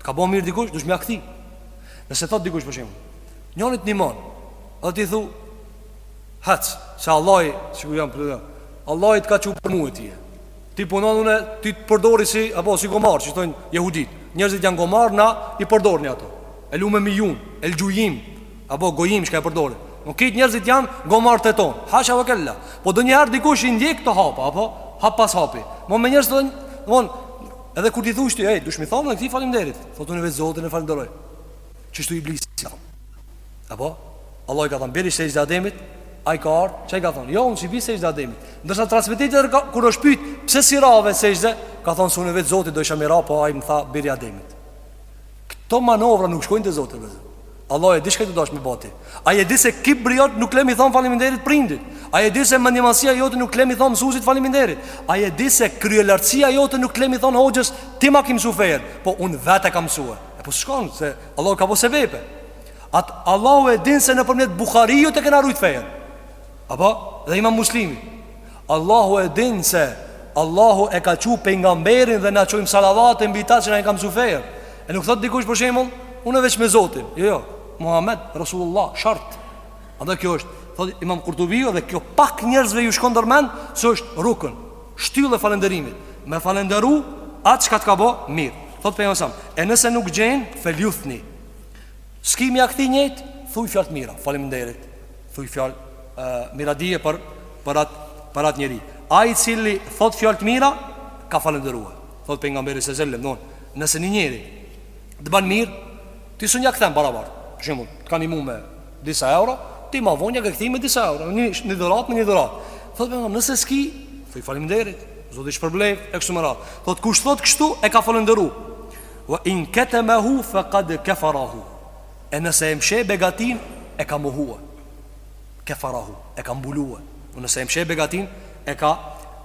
Të ka bërë mirë dikush, dush me ia kthy. Nëse thot dikush për shembull, njeri të ndihmon, do ti thu, hac, se Allah i sikur jam për të. Allahi të ka çu për mua ti. Ti punon unë ty të përdori si apo si gomar, si thonë jehuditë. Njerëzit janë gomar na i përdorni ato. El ummijun, el gjujim, apo gojim që e përdorin. Nuk, këta njerëzit janë gomarët tonë. Hasha ve kella. Po ndonjëherë dikush i ndjek këto hapa, apo hap pas hapi. Mo me njerëz të thonë, Edhe kur t'i thuash ti, ej, dush m'i thonë edhe këtij faleminderit, thotë unë veç Zotin e falënderoj. Qështu Iblisi ka. Apo Allahu i ka thënë bjeri sexhde Ademit, ai ka ardhur, e ai ka thënë, jo unë s'i bi sexhde Ademit. Ndërsa transmetimi ka, kur është pyet, pse s'i rave sexhde, ka thënë se unë veç Zotit doja me i ra, po ai më tha bjeri Ademit. Këto manovra nuk shkojnë te Zoti vetë. Allahu e di çka të dosh me ba ti Ai e di se kibri jot nuk le me i thonë faliminderit prindit Ai e di se mendjemadhsia jote nuk le me i thonë mësusit faliminderit Ai e di se kryelartësia jote nuk le me i thonë hoxhës ti ma ki mësu fejen Po unë vetë e kam mësue E po shkon se Allahu ka bo sebepe Atë Allahu e din se nëpërmjet Buhariut e kena rujt fejen Apo dhe imam Muslimi Allahu e din se Allahu e ka çu pejgamberin dhe na çojm salavate mbi ta që na i ka mësu fenë. E nuk thot dikush për shembull, unë veç me Zotin. Jo, jo. Muhammed Rasulullah shart. Andaj kjo është, thot Imam Kurtubiu dhe kjo pak njerëzve ju shkon ndërmend se është rukun, shtyllë e falënderimit. Me falënderu atë çka të ka bo mirë. Thot pejgamberi s.a.s., e nëse nuk gjen, falyuthni. S'ki me ja kthy njëjt, thuj fjalë të mira. Faleminderit. Thuj fjalë miradije për për atë për atë njeri. Ai i cili thot fjalë të mira, ka falënderuar. Thot pejgamberi s.a.s., don, nëse një njeri të bën mirë, ti s'un ja kthen barabart. Për shembull, të ka nimu me disa euro, ti ma vonë ja ke kthy me disa euro, një një dhuratë me një dhuratë. Thot pejgamberi, nëse s'ki, thuj faleminderit, Zoti të shpërbleftë, e kështu me radhë. Thot kush thot kështu e ka falënderuar. Wa in katamahu faqad kafarahu. E nëse e msheh begatin e ka mohue kefarahu e ka mbulue do nëse e msheh begatin e ka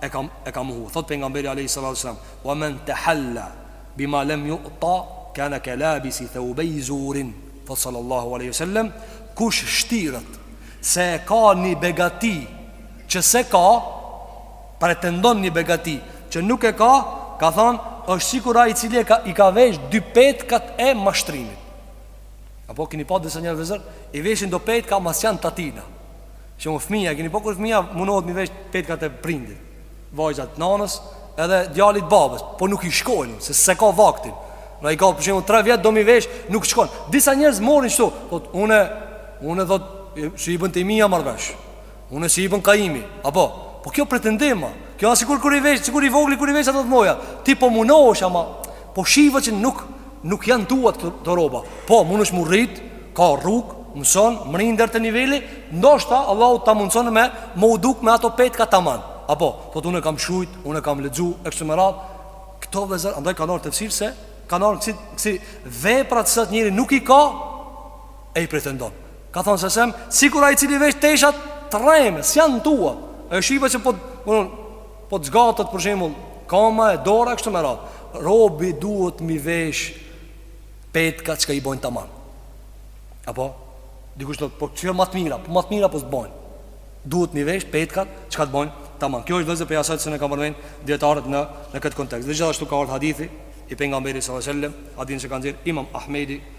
e ka e ka mohue thot pejgamberi alayhi salatu sallam wa man tahalla bima lam yu'ta kana kalabisi thawbay zurin thot sallallahu alayhi wasallam kush shtiret se e ka një begati që s'e ka pretendon një begati që nuk e ka ka thon është sikur ai i cili e ka i ka vesh dy petkat e mashtrimit Apo kini pa disa njerëz vllezër I veshin do petka ama s'janë t'atyne Që më fëmija, kini pa kur fëmija Munohet me i vesh petkat e prindit Vajza t'nanës edhe djali t'babës Po nuk i shkojnë, se s'e ka vaktin Ai i ka për shembull tre vjet do me i vesh Nuk shkojnë Disa njerëz marrin kshtu Thot, une, une thot Si Ibn Tejmija marr vesh Unë si Ibn Kajimi, apo, po kjo pretendim a, kjo a sikur kur i vesh, sikur i vogli kur i vesh ato të mdhaja, ti po munohesh ama, po shihet që nuk, nuk janë tuat këto rroba, po munesh m'u rrit, ka rrugë, mëson, mrrin deri te niveli, ndoshta Allahu ta mundëson me, me u duk me ato petka taman, apo, po thot unë kam shkrujt, unë kam lexu, e kështu me radhë, këto vllezër, andaj kanë ardh tefsire se, kanë ardh kësi, kësi vepra që njeri nuk i ka, e i pretendon. Ka thonë s.a.s., sikur ai i cili vesh teshat të rreme, s'janë tuat E shihet që po të po zgatet për shembull Kama e dora kështu me radhë Robi duhet me i vesh petkat çka i bojnë taman Apo, dikush thot po qe ma të mira, po ma të mira po s'bojnë Duhet me i vesh petkat çka të bojnë taman Kjo është vllezër prej asaj që kanë përmen dijetarët në, në këtë kontekst Dhe gjithashtu ka ardh hadithi i pejgamberit s.a.s. Hadithin që ka nxjerr imam Ahmedi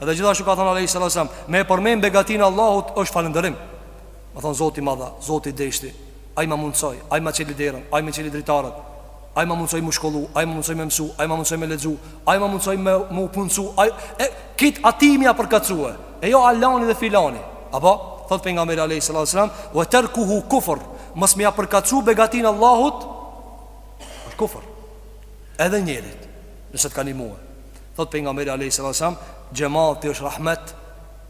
Edhe gjithashtu ka thonë alejhi selatu selam Me e përmen begatinë e Allahut është falënderim Me thonë Zoti ma dha, Zoti deshti Ai ma mundësoi, ai ma çeli derën, ai m'i çeli dritaret Ai ma mundësoi m'u shkollu, ai ma mundësoi me mësu, ai ma mundësoi me lexu Ai ma mundësoi me u punësu ai... E këtë atij me ia përkatësue E jo alani dhe filani A po, thotë pejgamberi alejhi selatu selam Ve terkuhu kufër Mos me ia përkatësu begatinë Allahut është kufër Edhe njerit' Nëse të ka nimue Thotë pejgamberi alejhi selatu selam, Xhemati është rahmet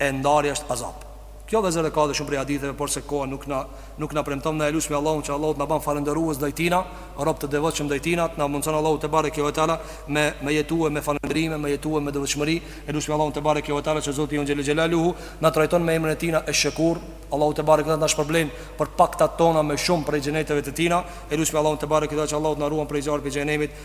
e ndarja është azab. Kjo vëllezër e ka dhe shumë prej haditheve, por se koha nuk na nuk na premton na e lusmi Allahun që Allahu të na ban falënderues ndaj tina, rob të devotshëm ndaj tina, të na mundëson Allahu tebareke ve teala me me jetue me falënderime, me jetue me devotshmëri, e lusmi Allahun tebareke ve teala që Zoti jonë xhel-le xhelaluhu na trajton me emrin e tina esh-Shekur, Allahu tebareke ve teala na shpërblen për paktat tona me shumë prej xheneteve të tina, e lusmi Allahun tebareke ve teala që Allahu të na ruan prej zjarrmit të xhenemit.